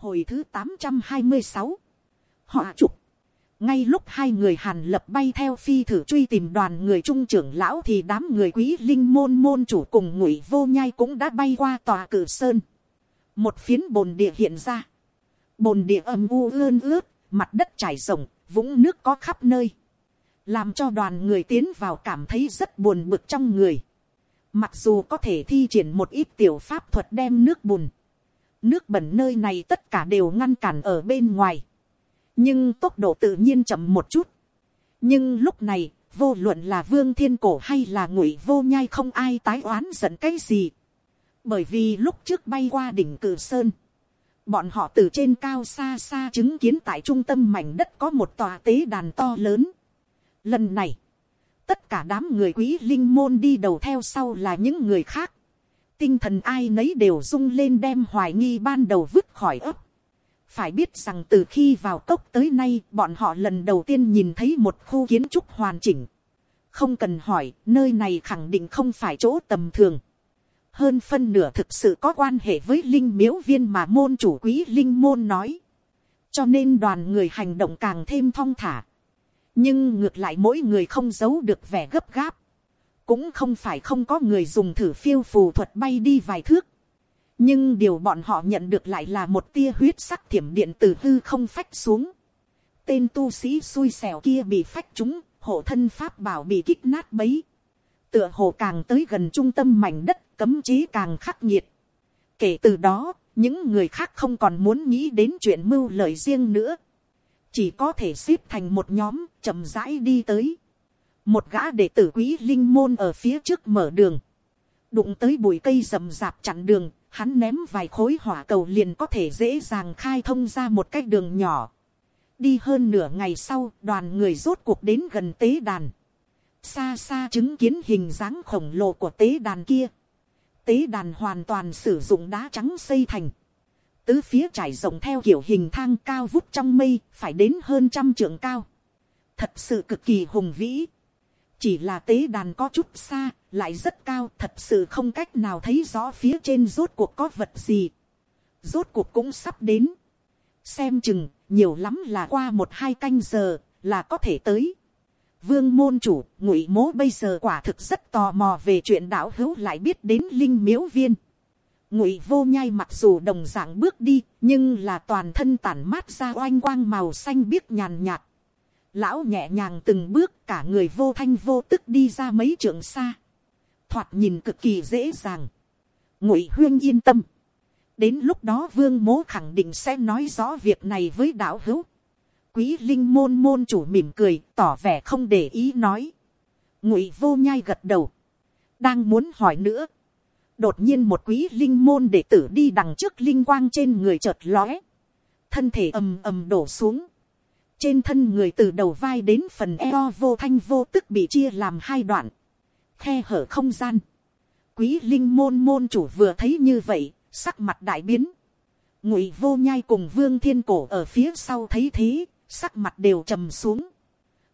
Hồi thứ tám trăm hai mươi sáu Họ trục. Ngay lúc hai người hàn lập bay theo phi thử truy tìm đoàn người trung trưởng lão thì đám người quý linh môn môn chủ cùng ngụy vô nhai cũng đã bay qua tòa cử sơn. Một phiến bồn địa hiện ra. Bồn địa âm u ươn ướt, mặt đất trải rộng, vũng nước có khắp nơi. Làm cho đoàn người tiến vào cảm thấy rất buồn bực trong người. Mặc dù có thể thi triển một ít tiểu pháp thuật đem nước bùn. Nước bẩn nơi này tất cả đều ngăn cản ở bên ngoài. Nhưng tốc độ tự nhiên chậm một chút. Nhưng lúc này, vô luận là vương thiên cổ hay là ngụy vô nhai không ai tái oán giận cái gì. Bởi vì lúc trước bay qua đỉnh cử sơn. Bọn họ từ trên cao xa xa chứng kiến tại trung tâm mảnh đất có một tòa tế đàn to lớn. Lần này, tất cả đám người quý linh môn đi đầu theo sau là những người khác. Tinh thần ai nấy đều rung lên đem hoài nghi ban đầu vứt khỏi ấp. Phải biết rằng từ khi vào cốc tới nay bọn họ lần đầu tiên nhìn thấy một khu kiến trúc hoàn chỉnh. Không cần hỏi, nơi này khẳng định không phải chỗ tầm thường. Hơn phân nửa thực sự có quan hệ với linh miếu viên mà môn chủ quý linh môn nói. Cho nên đoàn người hành động càng thêm thong thả nhưng ngược lại mỗi người không giấu được vẻ gấp gáp, cũng không phải không có người dùng thử phiêu phù thuật bay đi vài thước, nhưng điều bọn họ nhận được lại là một tia huyết sắc thiểm điện từ hư không phách xuống, tên tu sĩ xui xẻo kia bị phách chúng, hộ thân pháp bảo bị kích nát bấy, tựa hồ càng tới gần trung tâm mảnh đất cấm chế càng khắc nghiệt. Kể từ đó, những người khác không còn muốn nghĩ đến chuyện mưu lợi riêng nữa chỉ có thể xếp thành một nhóm chậm rãi đi tới một gã đệ tử quý linh môn ở phía trước mở đường, đụng tới bụi cây rậm rạp chặn đường, hắn ném vài khối hỏa cầu liền có thể dễ dàng khai thông ra một cái đường nhỏ. đi hơn nửa ngày sau, đoàn người rốt cuộc đến gần tế đàn. xa xa chứng kiến hình dáng khổng lồ của tế đàn kia. tế đàn hoàn toàn sử dụng đá trắng xây thành tứ phía trải rộng theo kiểu hình thang cao vút trong mây, phải đến hơn trăm trượng cao. Thật sự cực kỳ hùng vĩ. Chỉ là tế đàn có chút xa, lại rất cao, thật sự không cách nào thấy rõ phía trên rốt cuộc có vật gì. Rốt cuộc cũng sắp đến. Xem chừng, nhiều lắm là qua một hai canh giờ, là có thể tới. Vương môn chủ, ngụy mố bây giờ quả thực rất tò mò về chuyện đạo hữu lại biết đến linh miếu viên ngụy vô nhai mặc dù đồng dạng bước đi nhưng là toàn thân tản mát ra oanh quang màu xanh biếc nhàn nhạt lão nhẹ nhàng từng bước cả người vô thanh vô tức đi ra mấy trường xa. Thoạt nhìn cực kỳ dễ dàng. Ngụy huyên yên tâm. Đến lúc đó vương mố khẳng định sẽ nói rõ việc này với đạo hữu. Quý linh môn môn chủ mỉm cười tỏ vẻ không để ý nói. Ngụy vô nhai gật đầu. Đang muốn hỏi nữa. Đột nhiên một quý linh môn đệ tử đi đằng trước linh quang trên người chợt lóe, thân thể ầm ầm đổ xuống, trên thân người từ đầu vai đến phần eo vô thanh vô tức bị chia làm hai đoạn, khe hở không gian, quý linh môn môn chủ vừa thấy như vậy, sắc mặt đại biến, ngụy vô nhai cùng vương thiên cổ ở phía sau thấy thế, sắc mặt đều trầm xuống,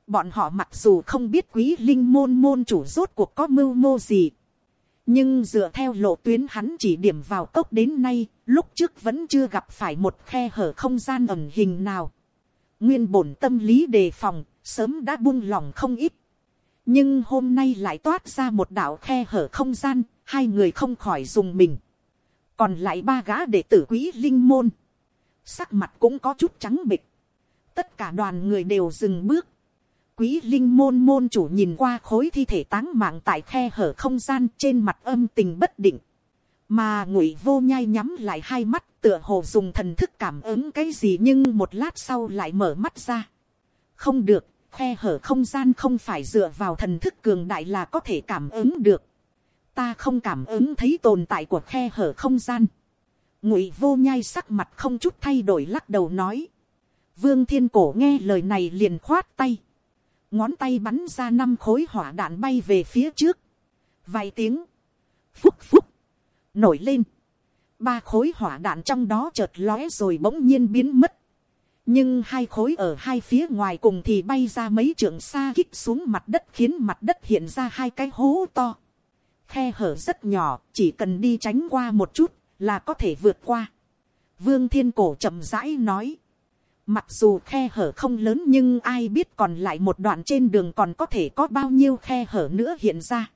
bọn họ mặc dù không biết quý linh môn môn chủ rốt cuộc có mưu mô gì, nhưng dựa theo lộ tuyến hắn chỉ điểm vào cốc đến nay, lúc trước vẫn chưa gặp phải một khe hở không gian ẩn hình nào nguyên bổn tâm lý đề phòng, sớm đã buông lòng không ít. nhưng hôm nay lại toát ra một đạo khe hở không gian, hai người không khỏi dùng mình. còn lại ba gã đệ tử quý linh môn. sắc mặt cũng có chút trắng bịch. tất cả đoàn người đều dừng bước quý linh môn môn chủ nhìn qua khối thi thể táng mạng tại khe hở không gian trên mặt âm tình bất định. Mà ngụy vô nhai nhắm lại hai mắt tựa hồ dùng thần thức cảm ứng cái gì nhưng một lát sau lại mở mắt ra. Không được, khe hở không gian không phải dựa vào thần thức cường đại là có thể cảm ứng được. Ta không cảm ứng thấy tồn tại của khe hở không gian. Ngụy vô nhai sắc mặt không chút thay đổi lắc đầu nói. Vương thiên cổ nghe lời này liền khoát tay ngón tay bắn ra năm khối hỏa đạn bay về phía trước, vài tiếng, phúc phúc, nổi lên, ba khối hỏa đạn trong đó chợt lóe rồi bỗng nhiên biến mất, nhưng hai khối ở hai phía ngoài cùng thì bay ra mấy trường xa kích xuống mặt đất khiến mặt đất hiện ra hai cái hố to, khe hở rất nhỏ chỉ cần đi tránh qua một chút là có thể vượt qua, vương thiên cổ chậm rãi nói, mặc dù khe hở không lớn nhưng ai biết còn lại một đoạn trên đường còn có thể có bao nhiêu khe hở nữa hiện ra.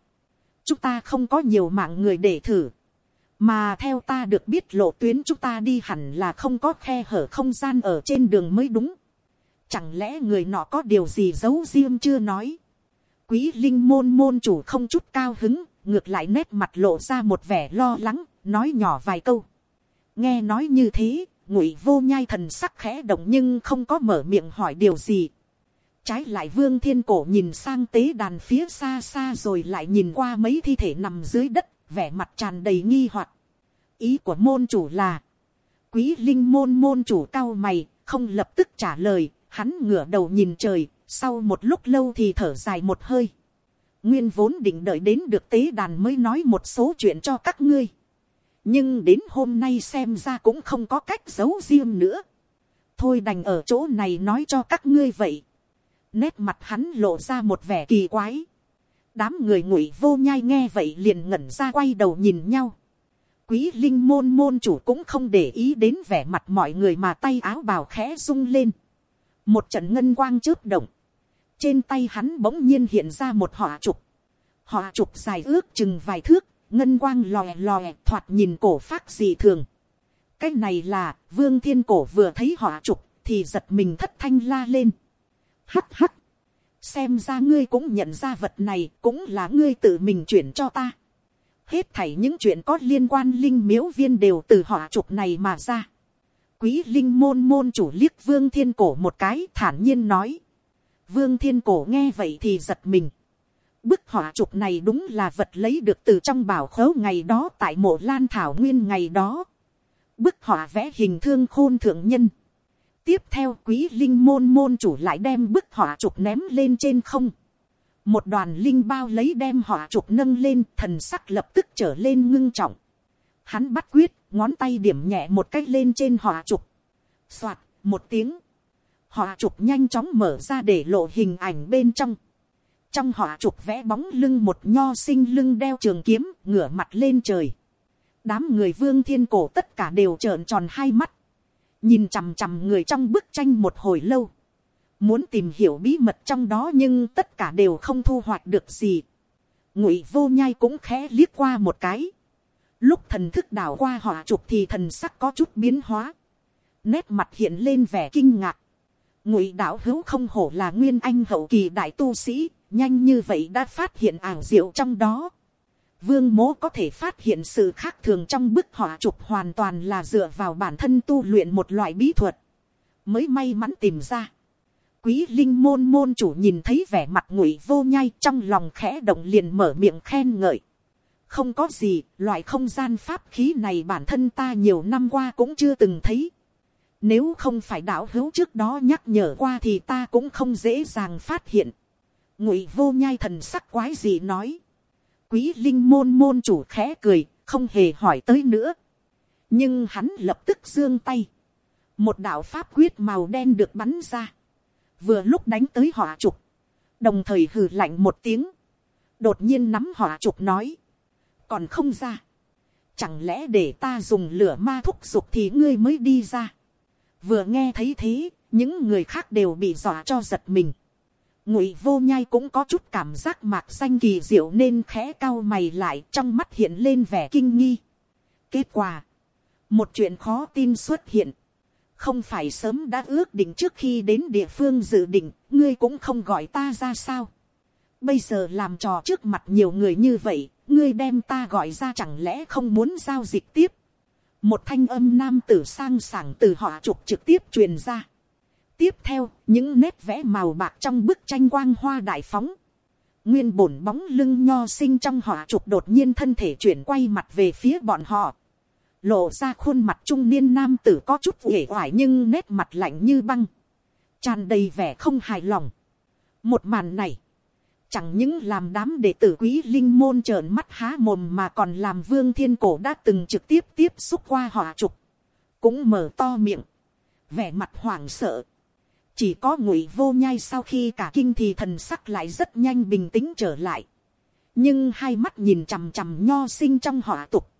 chúng ta không có nhiều mạng người để thử, mà theo ta được biết lộ tuyến chúng ta đi hẳn là không có khe hở không gian ở trên đường mới đúng. chẳng lẽ người nọ có điều gì giấu riêng chưa nói. quý linh môn môn chủ không chút cao hứng, ngược lại nét mặt lộ ra một vẻ lo lắng, nói nhỏ vài câu. nghe nói như thế, ngụy vô nhai thần sắc khẽ động nhưng không có mở miệng hỏi điều gì. trái lại vương thiên cổ nhìn sang tế đàn phía xa xa rồi lại nhìn qua mấy thi thể nằm dưới đất, vẻ mặt tràn đầy nghi hoặc. ý của môn chủ là, quý linh môn môn chủ cao mày, không lập tức trả lời, hắn ngửa đầu nhìn trời, sau một lúc lâu thì thở dài một hơi. Nguyên vốn định đợi đến được tế đàn mới nói một số chuyện cho các ngươi nhưng đến hôm nay xem ra cũng không có cách giấu riêng nữa. thôi đành ở chỗ này nói cho các ngươi vậy. nét mặt hắn lộ ra một vẻ kỳ quái đám người ngụy vô nhai nghe vậy liền ngẩn ra quay đầu nhìn nhau. quý linh môn môn chủ cũng không để ý đến vẻ mặt mọi người mà tay áo bào khẽ rung lên. một trận ngân quang chớp động. trên tay hắn bỗng nhiên hiện ra một họa trục. họa trục dài ước chừng vài thước, ngân quang lòe lòe, thoạt nhìn cổ phát dị thường. cái này là, vương thiên cổ vừa thấy họ trục, thì giật mình thất thanh la lên. hắt hắt xem ra ngươi cũng nhận ra vật này, cũng là ngươi tự mình chuyển cho ta. hết thảy những chuyện có liên quan linh miếu viên đều từ họ trục này mà ra. quý linh môn môn chủ liếc vương thiên cổ một cái, thản nhiên nói. vương thiên cổ nghe vậy thì giật mình Bức họa trục này đúng là vật lấy được từ trong bảo khấu ngày đó tại mộ lan thảo nguyên ngày đó. Bức họa vẽ hình thương khôn thượng nhân. Tiếp theo quý linh môn môn chủ lại đem bức họa trục ném lên trên không. Một đoàn linh bao lấy đem họa trục nâng lên thần sắc lập tức trở lên ngưng trọng. Hắn bắt quyết, ngón tay điểm nhẹ một cách lên trên họa trục. Xoạt, một tiếng. Họa trục nhanh chóng mở ra để lộ hình ảnh bên trong trong hỏa trục vẽ bóng lưng một nho sinh lưng đeo trường kiếm ngửa mặt lên trời đám người vương thiên cổ tất cả đều trợn tròn hai mắt nhìn chằm chằm người trong bức tranh một hồi lâu. Muốn tìm hiểu bí mật trong đó nhưng tất cả đều không thu hoạch được gì. Ngụy vô nhai cũng khẽ liếc qua một cái. Lúc thần thức đảo qua họ chụp thì thần sắc có chút biến hóa. Nét mặt hiện lên vẻ kinh ngạc. Ngụy đảo hữu không hổ là nguyên anh hậu kỳ đại tu sĩ, nhanh như vậy đã phát hiện ảo diệu trong đó. Vương mố có thể phát hiện sự khác thường trong bức họa chụp hoàn toàn là dựa vào bản thân tu luyện một loại bí thuật. Mới may mắn tìm ra. Quý linh môn môn chủ nhìn thấy vẻ mặt ngụy vô nhai trong lòng khẽ động liền mở miệng khen ngợi. Không có gì, loại không gian pháp khí này bản thân ta nhiều năm qua cũng chưa từng thấy. Nếu không phải đạo hữu trước đó nhắc nhở qua thì ta cũng không dễ dàng phát hiện ngụy vô nhai thần sắc quái gì nói quý linh môn môn chủ khẽ cười, không hề hỏi tới nữa. nhưng hắn lập tức giương tay. một đạo pháp quyết màu đen được bắn ra. vừa lúc đánh tới hỏa trục. đồng thời hừ lạnh một tiếng. đột nhiên nắm hỏa trục nói. còn không ra. chẳng lẽ để ta dùng lửa ma thúc dục thì ngươi mới đi ra. vừa nghe thấy thế, những người khác đều bị dọa cho giật mình ngụy vô nhai cũng có chút cảm giác mạc xanh kỳ diệu nên khẽ cao mày lại trong mắt hiện lên vẻ kinh nghi. kết quả, một chuyện khó tin xuất hiện, không phải sớm đã ước định trước khi đến địa phương dự định, ngươi cũng không gọi ta ra sao. bây giờ làm trò trước mặt nhiều người như vậy, ngươi đem ta gọi ra chẳng lẽ không muốn giao dịch tiếp. một thanh âm nam tử sang sảng từ họ trục trực tiếp truyền ra tiếp theo, những nét vẽ màu bạc trong bức tranh quang hoa đại phóng. Nguyên bổn bóng lưng nho sinh trong họ trục đột nhiên thân thể chuyển quay mặt về phía bọn họ. Lộ ra khuôn mặt trung niên nam tử có chút uể oải nhưng nét mặt lạnh như băng. tràn đầy vẻ không hài lòng. Một màn này. Chẳng những làm đám đệ tử quý linh môn trợn mắt há mồm mà còn làm vương thiên cổ đã từng trực tiếp tiếp xúc qua họ trục. Cũng mở to miệng. Vẻ mặt hoảng sợ chỉ có ngụy vô nhai sau khi cả kinh thì thần sắc lại rất nhanh bình tĩnh trở lại. nhưng hai mắt nhìn chằm chằm nho sinh trong họ tục.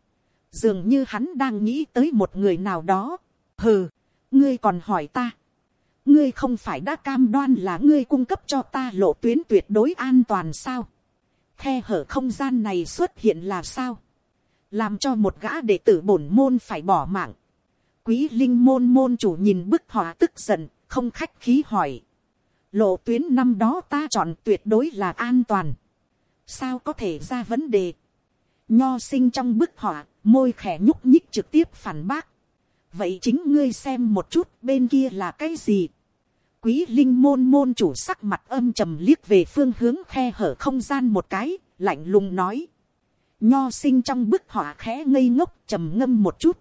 dường như hắn đang nghĩ tới một người nào đó. hừ, ngươi còn hỏi ta, ngươi không phải đã cam đoan là ngươi cung cấp cho ta lộ tuyến tuyệt đối an toàn sao, khe hở không gian này xuất hiện là sao, làm cho một gã đệ tử bổn môn phải bỏ mạng, quý linh môn môn chủ nhìn bức họa tức giận, không khách khí hỏi, lộ tuyến năm đó ta chọn tuyệt đối là an toàn, sao có thể ra vấn đề, nho sinh trong bức họa, môi khẽ nhúc nhích trực tiếp phản bác, vậy chính ngươi xem một chút bên kia là cái gì. quý linh môn môn chủ sắc mặt âm trầm liếc về phương hướng khe hở không gian một cái, lạnh lùng nói. nho sinh trong bức họa khẽ ngây ngốc trầm ngâm một chút.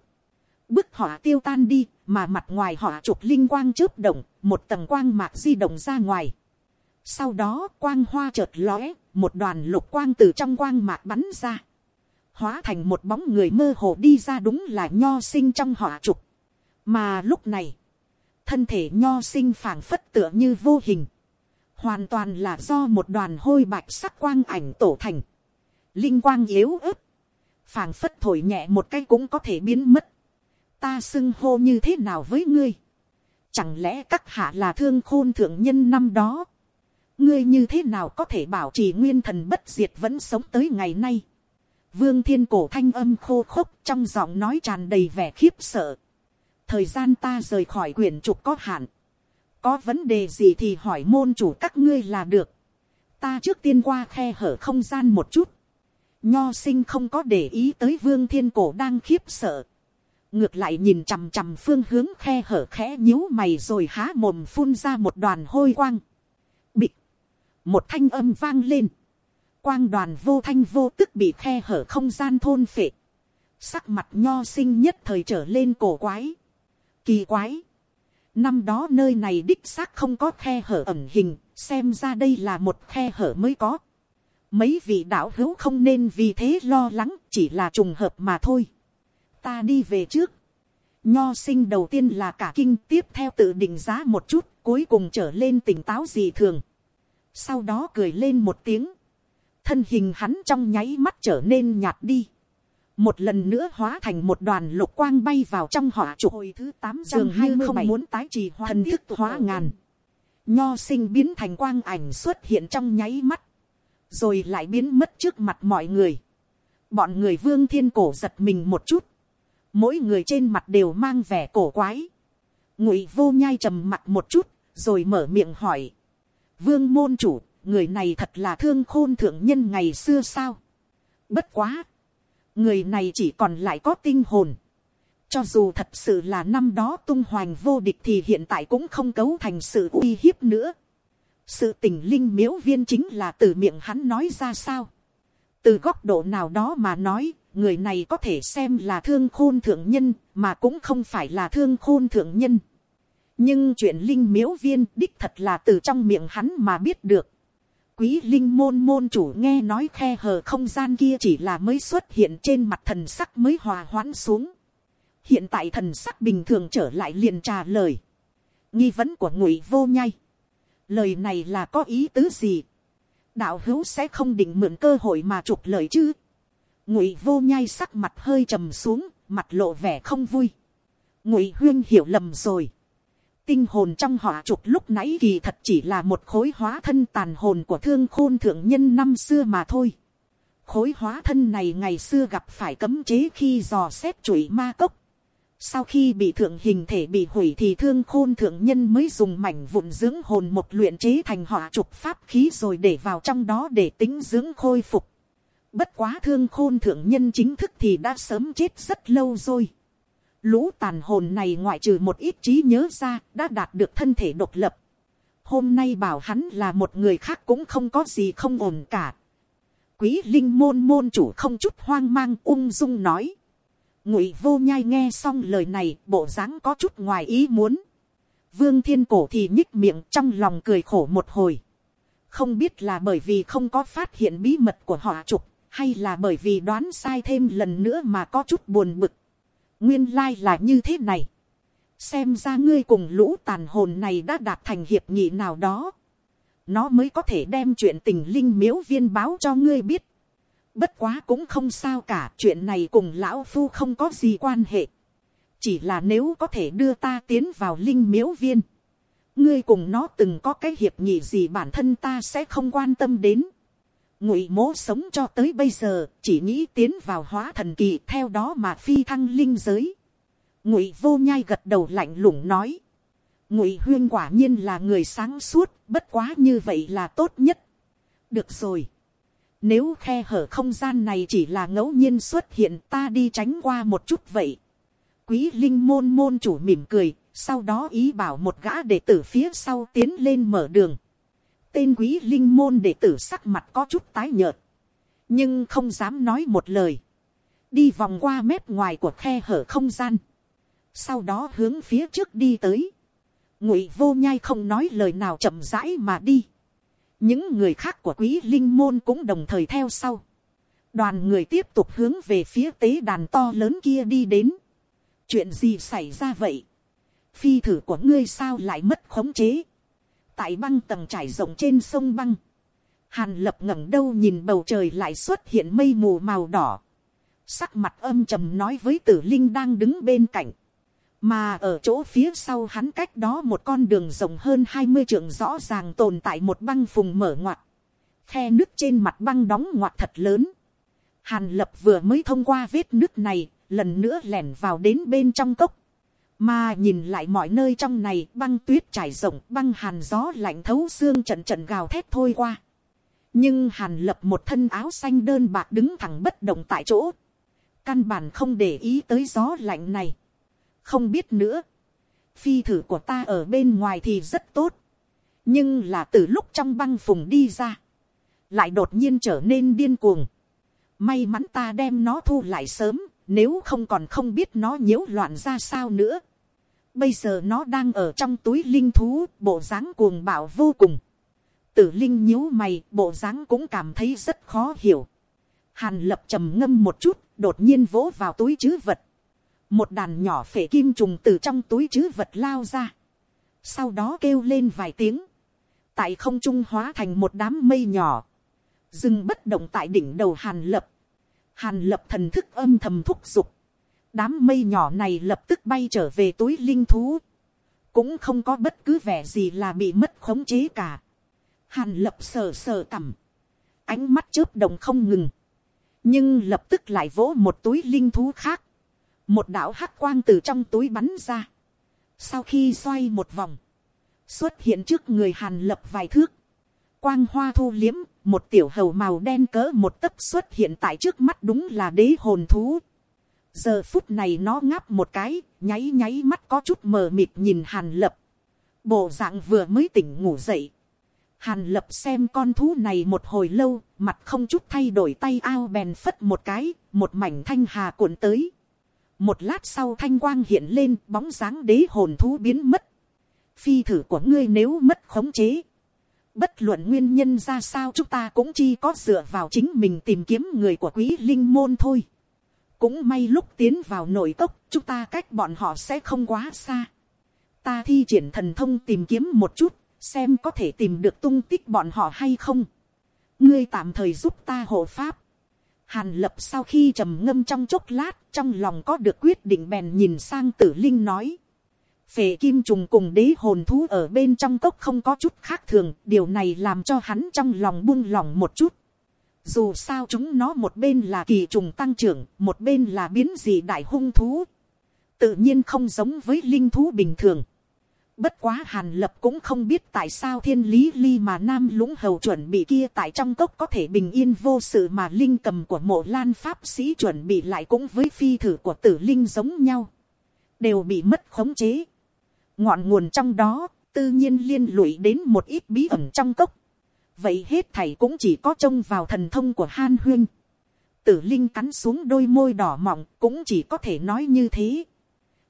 bức họa tiêu tan đi, mà mặt ngoài họ trục linh quang chớp động, một tầng quang mạc di động ra ngoài. sau đó quang hoa chợt lóe, một đoàn lục quang từ trong quang mạc bắn ra. Hóa thành một bóng người mơ hồ đi ra đúng là nho sinh trong họ trục. mà lúc này, thân thể nho sinh phảng phất tựa như vô hình, hoàn toàn là do một đoàn hôi bạch sắc quang ảnh tổ thành, linh quang yếu ớt, phảng phất thổi nhẹ một cái cũng có thể biến mất, ta xưng hô như thế nào với ngươi, chẳng lẽ các hạ là thương khôn thượng nhân năm đó, ngươi như thế nào có thể bảo trì nguyên thần bất diệt vẫn sống tới ngày nay, Vương thiên cổ thanh âm khô khốc trong giọng nói tràn đầy vẻ khiếp sợ. Thời gian ta rời khỏi quyển trục có hạn. Có vấn đề gì thì hỏi môn chủ các ngươi là được. Ta trước tiên qua khe hở không gian một chút. Nho sinh không có để ý tới vương thiên cổ đang khiếp sợ. Ngược lại nhìn chằm chằm phương hướng khe hở khẽ nhíu mày rồi há mồm phun ra một đoàn hôi quang. Bịch. Một thanh âm vang lên quang đoàn vô thanh vô tức bị khe hở không gian thôn phệ. Sắc mặt nho sinh nhất thời trở lên cổ quái. Kỳ quái. Năm đó nơi này đích xác không có khe hở ẩn hình, xem ra đây là một khe hở mới có. Mấy vị đạo hữu không nên vì thế lo lắng, chỉ là trùng hợp mà thôi. Ta đi về trước. Nho sinh đầu tiên là cả kinh tiếp theo tự định giá một chút, cuối cùng trở lên tỉnh táo dị thường. Sau đó cười lên một tiếng thân hình hắn trong nháy mắt trở nên nhạt đi. một lần nữa hóa thành một đoàn lục quang bay vào trong hỏa trục hồi thứ tám dường như không muốn tái trì hóa thần thức hóa ngàn. nho sinh biến thành quang ảnh xuất hiện trong nháy mắt, rồi lại biến mất trước mặt mọi người. bọn người vương thiên cổ giật mình một chút, mỗi người trên mặt đều mang vẻ cổ quái. ngụy vô nhai trầm mặt một chút, rồi mở miệng hỏi. vương môn chủ người này thật là thương khôn thượng nhân ngày xưa sao. Bất quá. Người này chỉ còn lại có tinh hồn. Cho dù thật sự là năm đó tung hoành vô địch thì hiện tại cũng không cấu thành sự uy hiếp nữa. Sự tình linh miếu viên chính là từ miệng hắn nói ra sao. Từ góc độ nào đó mà nói, người này có thể xem là thương khôn thượng nhân, mà cũng không phải là thương khôn thượng nhân. Nhưng chuyện linh miếu viên đích thật là từ trong miệng hắn mà biết được quý linh môn môn chủ nghe nói khe hờ không gian kia chỉ là mới xuất hiện trên mặt thần sắc mới hòa hoãn xuống. hiện tại thần sắc bình thường trở lại liền trả lời. nghi vấn của ngụy vô nhai. lời này là có ý tứ gì. đạo hữu sẽ không định mượn cơ hội mà trục lời chứ ngụy vô nhai sắc mặt hơi trầm xuống, mặt lộ vẻ không vui. ngụy huyên hiểu lầm rồi tinh hồn trong họ trục lúc nãy kỳ thật chỉ là một khối hóa thân tàn hồn của thương khôn thượng nhân năm xưa mà thôi. Khối hóa thân này ngày xưa gặp phải cấm chế khi dò xét chuỗi ma cốc. Sau khi bị thượng hình thể bị hủy thì thương khôn thượng nhân mới dùng mảnh vụn dưỡng hồn một luyện chế thành họa trục pháp khí rồi để vào trong đó để tính dưỡng khôi phục. Bất quá thương khôn thượng nhân chính thức thì đã sớm chết rất lâu rồi. Lũ tàn hồn này ngoại trừ một ít trí nhớ ra đã đạt được thân thể độc lập. Hôm nay bảo hắn là một người khác cũng không có gì không ổn cả. Quý linh môn môn chủ không chút hoang mang ung dung nói. Ngụy vô nhai nghe xong lời này, bộ dáng có chút ngoài ý muốn. Vương thiên cổ thì nhích miệng trong lòng cười khổ một hồi. Không biết là bởi vì không có phát hiện bí mật của họ trục hay là bởi vì đoán sai thêm lần nữa mà có chút buồn bực nguyên lai là như thế này. xem ra ngươi cùng lũ tàn hồn này đã đạt thành hiệp nghị nào đó. nó mới có thể đem chuyện tình linh miếu viên báo cho ngươi biết. bất quá cũng không sao cả chuyện này cùng lão phu không có gì quan hệ. chỉ là nếu có thể đưa ta tiến vào linh miếu viên, ngươi cùng nó từng có cái hiệp nghị gì bản thân ta sẽ không quan tâm đến ngụy mố sống cho tới bây giờ, chỉ nghĩ tiến vào hóa thần kỳ theo đó mà phi thăng linh giới. ngụy vô nhai gật đầu lạnh lùng nói. ngụy huyên quả nhiên là người sáng suốt, bất quá như vậy là tốt nhất. được rồi. Nếu khe hở không gian này chỉ là ngẫu nhiên xuất hiện ta đi tránh qua một chút vậy. Quý linh môn môn chủ mỉm cười, sau đó ý bảo một gã đệ tử phía sau tiến lên mở đường. Tên quý linh môn đệ tử sắc mặt có chút tái nhợt, nhưng không dám nói một lời. Đi vòng qua mép ngoài của khe hở không gian. Sau đó hướng phía trước đi tới. Ngụy vô nhai không nói lời nào chậm rãi mà đi những người khác của quý linh môn cũng đồng thời theo sau. đoàn người tiếp tục hướng về phía tế đàn to lớn kia đi đến. chuyện gì xảy ra vậy. phi thử của ngươi sao lại mất khống chế tại băng tầng trải rộng trên sông băng. hàn lập ngẩng đâu nhìn bầu trời lại xuất hiện mây mù màu đỏ. sắc mặt âm trầm nói với tử linh đang đứng bên cạnh mà ở chỗ phía sau hắn cách đó một con đường rộng hơn hai mươi trượng rõ ràng tồn tại một băng phùng mở ngoặt, khe nước trên mặt băng đóng ngoặt thật lớn. Hàn lập vừa mới thông qua vết nước này, lần nữa lẻn vào đến bên trong cốc. Mà nhìn lại mọi nơi trong này băng tuyết trải rộng băng hàn gió lạnh thấu xương trận trận gào thét thôi qua. Nhưng hàn lập một thân áo xanh đơn bạc đứng thẳng bất động tại chỗ. Căn bản không để ý tới gió lạnh này không biết nữa, phi thử của ta ở bên ngoài thì rất tốt, nhưng là từ lúc trong băng phùng đi ra, lại đột nhiên trở nên điên cuồng. May mắn ta đem nó thu lại sớm, nếu không còn không biết nó nhiễu loạn ra sao nữa. Bây giờ nó đang ở trong túi linh thú, bộ dáng cuồng bạo vô cùng. Tử linh nhíu mày, bộ dáng cũng cảm thấy rất khó hiểu. Hàn lập trầm ngâm một chút, đột nhiên vỗ vào túi chứ vật. Một đàn nhỏ phể kim trùng từ trong túi chứ vật lao ra, sau đó kêu lên vài tiếng, tại không trung hóa thành một đám mây nhỏ, dừng bất động tại đỉnh đầu hàn lập, hàn lập thần thức âm thầm thúc giục, đám mây nhỏ này lập tức bay trở về túi linh thú, cũng không có bất cứ vẻ gì là bị mất khống chế cả. Hàn lập sờ sờ cằm, ánh mắt chớp đồng không ngừng, nhưng lập tức lại vỗ một túi linh thú khác, một đạo hắc quang từ trong túi bắn ra, sau khi xoay một vòng, xuất hiện trước người hàn lập vài thước, quang hoa thu liếm, một tiểu hầu màu đen cỡ một tấc xuất hiện tại trước mắt đúng là đế hồn thú giờ phút này nó ngáp một cái, nháy nháy mắt có chút mờ mịt nhìn hàn lập, bộ dạng vừa mới tỉnh ngủ dậy. Hàn lập xem con thú này một hồi lâu, mặt không chút thay đổi tay ao bèn phất một cái, một mảnh thanh hà cuộn tới một lát sau thanh quang hiện lên bóng dáng đế hồn thú biến mất. phi thử của ngươi nếu mất khống chế. bất luận nguyên nhân ra sao chúng ta cũng chi có dựa vào chính mình tìm kiếm người của quý linh môn thôi cũng may lúc tiến vào nội cốc chúng ta cách bọn họ sẽ không quá xa. ta thi triển thần thông tìm kiếm một chút xem có thể tìm được tung tích bọn họ hay không. ngươi tạm thời giúp ta hộ pháp Hàn lập sau khi trầm ngâm trong chốc lát, trong lòng có được quyết định bèn nhìn sang tử linh nói. Phệ kim trùng cùng đế hồn thú ở bên trong cốc không có chút khác thường, điều này làm cho hắn trong lòng buông lòng một chút. Dù sao chúng nó một bên là kỳ trùng tăng trưởng, một bên là biến dị đại hung thú. Tự nhiên không giống với linh thú bình thường. Bất quá hàn lập cũng không biết tại sao thiên lý ly mà nam lũng hầu chuẩn bị kia tại trong cốc có thể bình yên vô sự mà linh cầm của mộ lan pháp sĩ chuẩn bị lại cũng với phi thử của tử linh giống nhau. Đều bị mất khống chế. Ngọn nguồn trong đó tự nhiên liên lụy đến một ít bí ẩn trong cốc. Vậy hết thảy cũng chỉ có trông vào thần thông của Han Huyên. Tử Linh cắn xuống đôi môi đỏ mọng cũng chỉ có thể nói như thế.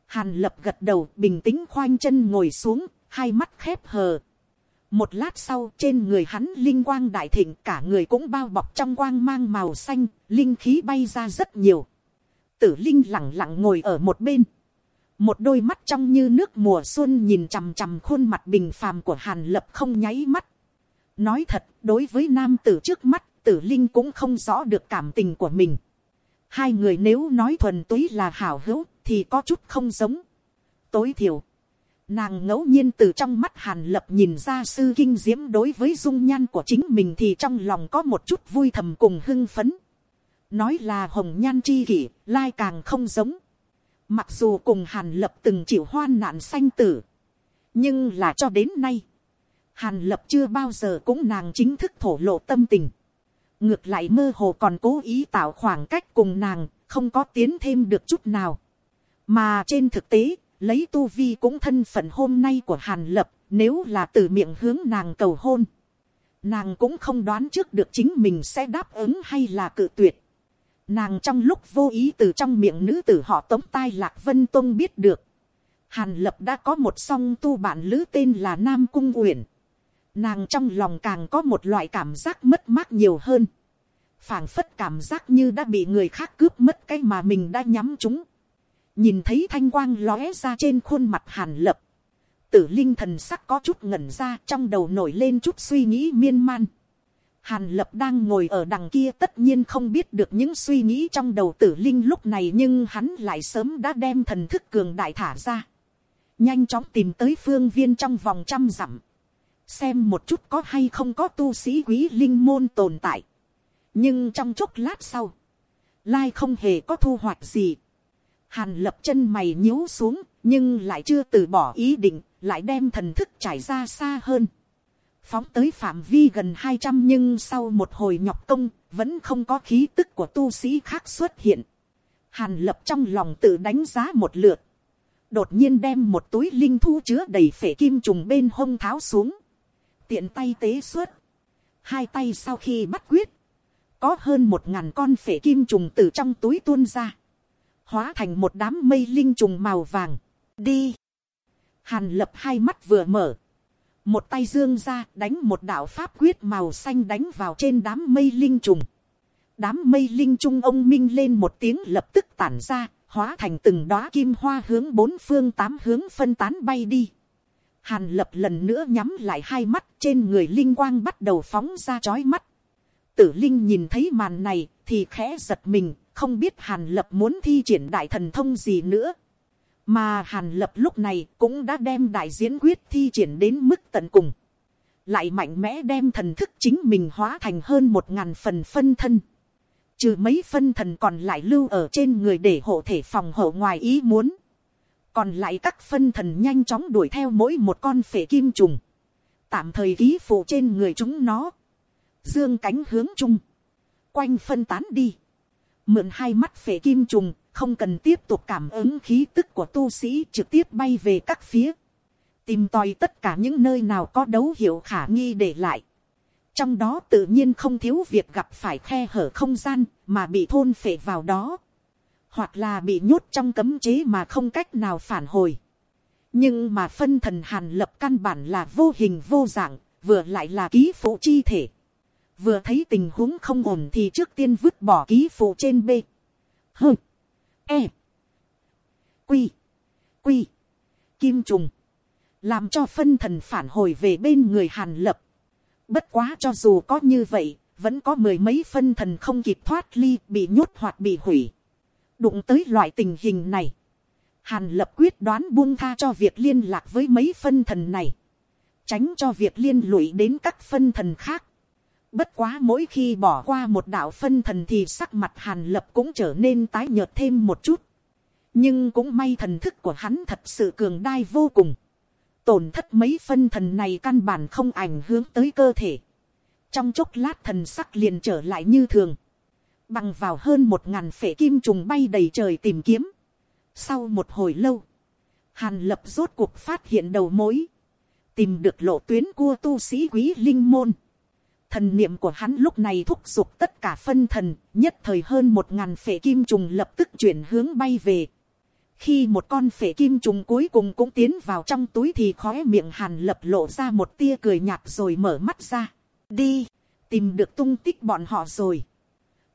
Hàn lập gật đầu bình tĩnh khoanh chân ngồi xuống, hai mắt khép hờ. Một lát sau trên người hắn linh quang đại thịnh cả người cũng bao bọc trong quang mang màu xanh, linh khí bay ra rất nhiều. Tử linh lặng lặng ngồi ở một bên. Một đôi mắt trong như nước mùa xuân nhìn chằm chằm khuôn mặt bình phàm của hàn lập không nháy mắt. Nói thật, đối với nam tử trước mắt, tử linh cũng không rõ được cảm tình của mình. Hai người nếu nói thuần túy là hảo hữu, thì có chút không giống. tối thiểu, nàng ngẫu nhiên từ trong mắt hàn lập nhìn ra sư kinh diễm đối với dung nhan của chính mình thì trong lòng có một chút vui thầm cùng hưng phấn. nói là hồng nhan chi kỷ, lai càng không giống. mặc dù cùng hàn lập từng chịu hoan nạn sanh tử, nhưng là cho đến nay, hàn lập chưa bao giờ cũng nàng chính thức thổ lộ tâm tình. ngược lại mơ hồ còn cố ý tạo khoảng cách cùng nàng, không có tiến thêm được chút nào. mà trên thực tế, lấy tu vi cũng thân phận hôm nay của hàn lập, nếu là từ miệng hướng nàng cầu hôn. Nàng cũng không đoán trước được chính mình sẽ đáp ứng hay là cự tuyệt. Nàng trong lúc vô ý từ trong miệng nữ tử họ tống tai lạc vân tông biết được. Hàn lập đã có một song tu bạn lữ tên là Nam Cung Uyển. Nàng trong lòng càng có một loại cảm giác mất mát nhiều hơn. phảng phất cảm giác như đã bị người khác cướp mất cái mà mình đã nhắm chúng nhìn thấy thanh quang lóe ra trên khuôn mặt hàn lập, tử linh thần sắc có chút ngẩn ra trong đầu nổi lên chút suy nghĩ miên man. Hàn lập đang ngồi ở đằng kia tất nhiên không biết được những suy nghĩ trong đầu tử linh lúc này nhưng hắn lại sớm đã đem thần thức cường đại thả ra. Nhanh chóng tìm tới phương viên trong vòng trăm dặm. Xem một chút có hay không có tu sĩ quý linh môn tồn tại. Nhưng trong chốc lát sau. Lai không hề có thu hoạch gì. Hàn lập chân mày nhíu xuống, nhưng lại chưa từ bỏ ý định, lại đem thần thức trải ra xa hơn. Phóng tới phạm vi gần 200 nhưng sau một hồi nhọc công, vẫn không có khí tức của tu sĩ khác xuất hiện. Hàn lập trong lòng tự đánh giá một lượt. Đột nhiên đem một túi linh thu chứa đầy phể kim trùng bên hông tháo xuống. Tiện tay tế xuất. Hai tay sau khi bắt quyết. Có hơn một ngàn con phể kim trùng từ trong túi tuôn ra hóa thành một đám mây linh trùng màu vàng. đi. hàn lập hai mắt vừa mở. một tay dương ra đánh một đạo pháp quyết màu xanh đánh vào trên đám mây linh trùng. đám mây linh trung ông minh lên một tiếng lập tức tản ra, hóa thành từng đóa kim hoa hướng bốn phương tám hướng phân tán bay đi. Hàn lập lần nữa nhắm lại hai mắt, trên người linh quang bắt đầu phóng ra chói mắt. Tử linh nhìn thấy màn này thì khẽ giật mình, không biết hàn lập muốn thi triển đại thần thông gì nữa. mà hàn lập lúc này cũng đã đem đại diễn quyết thi triển đến mức tận cùng. lại mạnh mẽ đem thần thức chính mình hóa thành hơn một ngàn phần phân thân. trừ mấy phân thần còn lại lưu ở trên người để hộ thể phòng hộ ngoài ý muốn còn lại các phân thần nhanh chóng đuổi theo mỗi một con phể kim trùng. tạm thời ký phụ trên người chúng nó. dương cánh hướng chung. quanh phân tán đi mượn hai mắt phể kim trùng, không cần tiếp tục cảm ứng khí tức của tu sĩ trực tiếp bay về các phía. Tìm tòi tất cả những nơi nào có dấu hiệu khả nghi để lại. Trong đó tự nhiên không thiếu việc gặp phải khe hở không gian mà bị thôn phệ vào đó. Hoặc là bị nhốt trong cấm chế mà không cách nào phản hồi. Nhưng mà phân thần hàn lập căn bản là vô hình vô dạng, vừa lại là ký phụ chi thể. Vừa thấy tình huống không ổn thì trước tiên vứt bỏ ký phụ trên b, h, e, quy, quy, kim trùng, làm cho phân thần phản hồi về bên người hàn lập. Bất quá cho dù có như vậy, vẫn có mười mấy phân thần không kịp thoát ly bị nhốt hoặc bị hủy đụng tới loại tình hình này, hàn lập quyết đoán buông tha cho việc liên lạc với mấy phân thần này, tránh cho việc liên lụy đến các phân thần khác. Bất quá mỗi khi bỏ qua một đạo phân thần thì sắc mặt hàn lập cũng trở nên tái nhợt thêm một chút. Nhưng cũng may thần thức của hắn thật sự cường đai vô cùng. Tổn thất mấy phân thần này căn bản không ảnh hưởng tới cơ thể. Trong chốc lát thần sắc liền trở lại như thường. Bằng vào hơn một ngàn phể kim trùng bay đầy trời tìm kiếm. Sau một hồi lâu. Hàn lập rốt cuộc phát hiện đầu mối. Tìm được lộ tuyến cua tu sĩ quý linh môn Thần niệm của hắn lúc này thúc giục tất cả phân thần, nhất thời hơn một ngàn phệ kim trùng lập tức chuyển hướng bay về. Khi một con phệ kim trùng cuối cùng cũng tiến vào trong túi thì khóe miệng hàn lập lộ ra một tia cười nhạt rồi mở mắt ra. Đi, tìm được tung tích bọn họ rồi.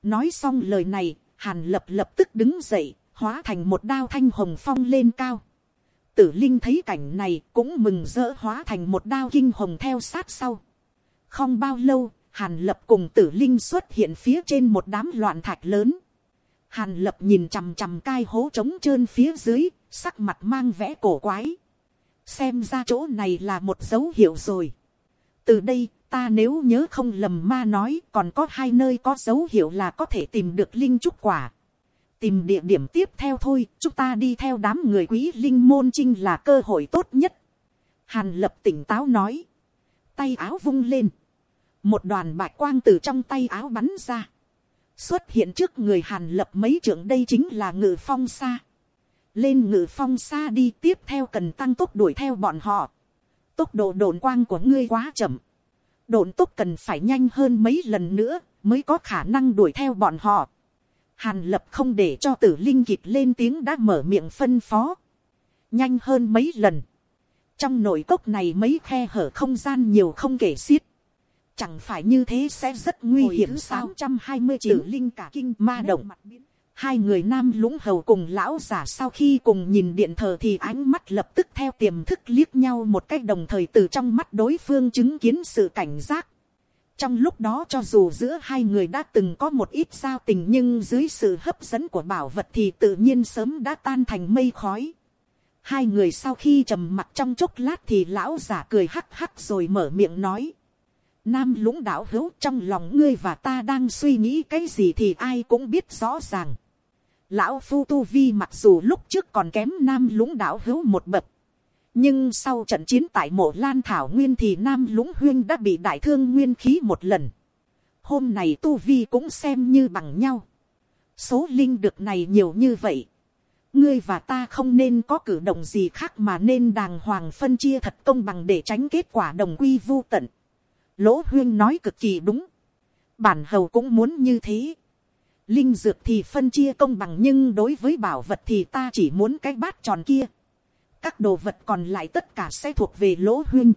Nói xong lời này, hàn lập lập tức đứng dậy, hóa thành một đao thanh hồng phong lên cao. Tử Linh thấy cảnh này cũng mừng rỡ hóa thành một đao kinh hồng theo sát sau. Không bao lâu, Hàn Lập cùng tử linh xuất hiện phía trên một đám loạn thạch lớn. Hàn lập nhìn chằm chằm cai hố trống trơn phía dưới, sắc mặt mang vẽ cổ quái. Xem ra chỗ này là một dấu hiệu rồi. Từ đây, ta nếu nhớ không lầm ma nói còn có hai nơi có dấu hiệu là có thể tìm được linh trúc quả. Tìm địa điểm tiếp theo thôi, chúng ta đi theo đám người quý linh môn trinh là cơ hội tốt nhất. Hàn lập tỉnh táo nói. Tay áo vung lên. Một đoàn bạch quang từ trong tay áo bắn ra xuất hiện trước người hàn lập mấy trưởng đây chính là ngự phong xa. lên ngự phong xa đi tiếp theo cần tăng tốc đuổi theo bọn họ tốc độ đồn quang của ngươi quá chậm. đồn tốc cần phải nhanh hơn mấy lần nữa mới có khả năng đuổi theo bọn họ. hàn lập không để cho tử linh kịp lên tiếng đã mở miệng phân phó. nhanh hơn mấy lần. trong nội cốc này mấy khe hở không gian nhiều không kể xiết Chẳng phải như thế sẽ rất nguy Hồi hiểm sao. trăm hai mươi tử linh cả kinh ma động. Hai người nam lũng hầu cùng lão giả sau khi cùng nhìn điện thờ thì ánh mắt lập tức theo tiềm thức liếc nhau một cách đồng thời từ trong mắt đối phương chứng kiến sự cảnh giác. Trong lúc đó cho dù giữa hai người đã từng có một ít giao tình nhưng dưới sự hấp dẫn của bảo vật thì tự nhiên sớm đã tan thành mây khói. Hai người sau khi trầm mặt trong chốc lát thì lão giả cười hắc hắc rồi mở miệng nói. Nam lũng đảo hữu trong lòng ngươi và ta đang suy nghĩ cái gì thì ai cũng biết rõ ràng. Lão Phu Tu Vi mặc dù lúc trước còn kém Nam lũng đạo hữu một bậc. Nhưng sau trận chiến tại mộ Lan Thảo Nguyên thì Nam lũng huyên đã bị đại thương nguyên khí một lần. Hôm này Tu Vi cũng xem như bằng nhau. Số linh được này nhiều như vậy. Ngươi và ta không nên có cử động gì khác mà nên đàng hoàng phân chia thật công bằng để tránh kết quả đồng quy vu tận Lỗ huyên nói cực kỳ đúng. Bản hầu cũng muốn như thế. Linh dược thì phân chia công bằng nhưng đối với bảo vật thì ta chỉ muốn cái bát tròn kia. Các đồ vật còn lại tất cả sẽ thuộc về lỗ huyên.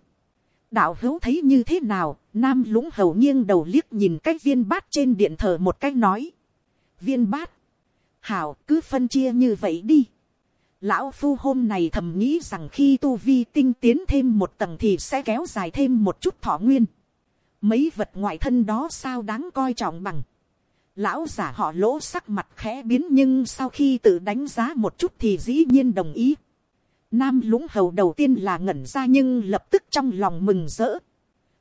Đạo hữu thấy như thế nào, nam lũng hầu nghiêng đầu liếc nhìn cái viên bát trên điện thờ một cách nói. Viên bát. Hảo cứ phân chia như vậy đi. Lão Phu hôm này thầm nghĩ rằng khi tu vi tinh tiến thêm một tầng thì sẽ kéo dài thêm một chút thọ nguyên mấy vật ngoại thân đó sao đáng coi trọng bằng lão giả họ lỗ sắc mặt khẽ biến nhưng sau khi tự đánh giá một chút thì dĩ nhiên đồng ý. nam lũng hầu đầu tiên là ngẩn ra nhưng lập tức trong lòng mừng rỡ.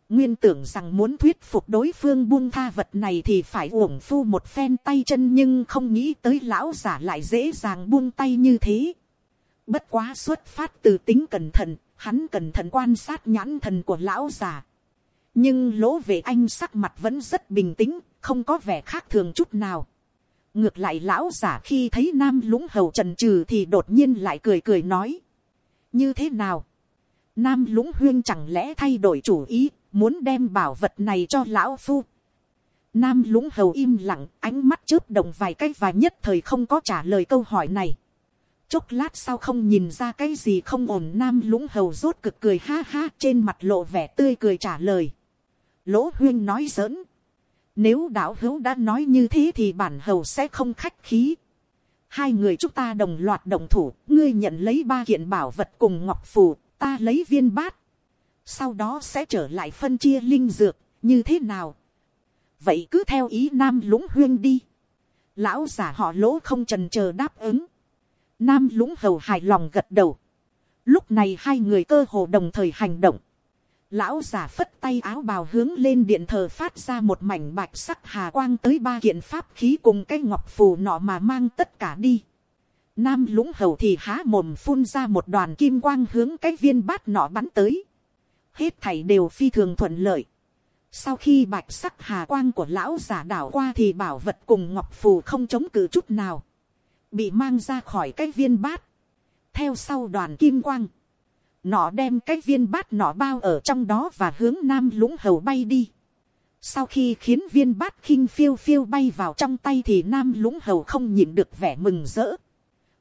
nguyên tưởng rằng muốn thuyết phục đối phương buông tha vật này thì phải uổng phu một phen tay chân nhưng không nghĩ tới lão giả lại dễ dàng buông tay như thế. bất quá xuất phát từ tính cẩn thận, hắn cẩn thận quan sát nhãn thần của lão giả nhưng lỗ về anh sắc mặt vẫn rất bình tĩnh, không có vẻ khác thường chút nào. ngược lại lão giả khi thấy nam lũng hầu trần trừ thì đột nhiên lại cười cười nói. như thế nào, nam lũng huyên chẳng lẽ thay đổi chủ ý, muốn đem bảo vật này cho lão phu. Nam lũng hầu im lặng, ánh mắt chớp động vài cái và nhất thời không có trả lời câu hỏi này. Chốc lát sau không nhìn ra cái gì không ổn nam lũng hầu rốt cực cười ha ha trên mặt lộ vẻ tươi cười trả lời lỗ huyên nói giỡn. Nếu đạo hữu đã nói như thế thì bản hầu sẽ không khách khí. Hai người chúng ta đồng loạt đồng thủ, ngươi nhận lấy ba kiện bảo vật cùng ngọc phù, ta lấy viên bát. Sau đó sẽ trở lại phân chia linh dược, như thế nào? Vậy cứ theo ý nam lũng huyên đi. Lão giả họ lỗ không trần chờ đáp ứng. Nam lũng hầu hài lòng gật đầu. Lúc này hai người cơ hồ đồng thời hành động. Lão giả phất tay áo bào hướng lên điện thờ phát ra một mảnh bạch sắc hà quang tới ba kiện pháp khí cùng cái ngọc phù nọ mà mang tất cả đi. Nam lũng hầu thì há mồm phun ra một đoàn kim quang hướng cái viên bát nọ bắn tới. Hết thảy đều phi thường thuận lợi. Sau khi bạch sắc hà quang của lão giả đảo qua thì bảo vật cùng ngọc phù không chống cự chút nào. Bị mang ra khỏi cái viên bát. Theo sau đoàn kim quang nọ đem cái viên bát nọ bao ở trong đó và hướng nam lũng hầu bay đi. Sau khi khiến viên bát khinh phiêu phiêu bay vào trong tay thì nam lũng hầu không nhịn được vẻ mừng rỡ.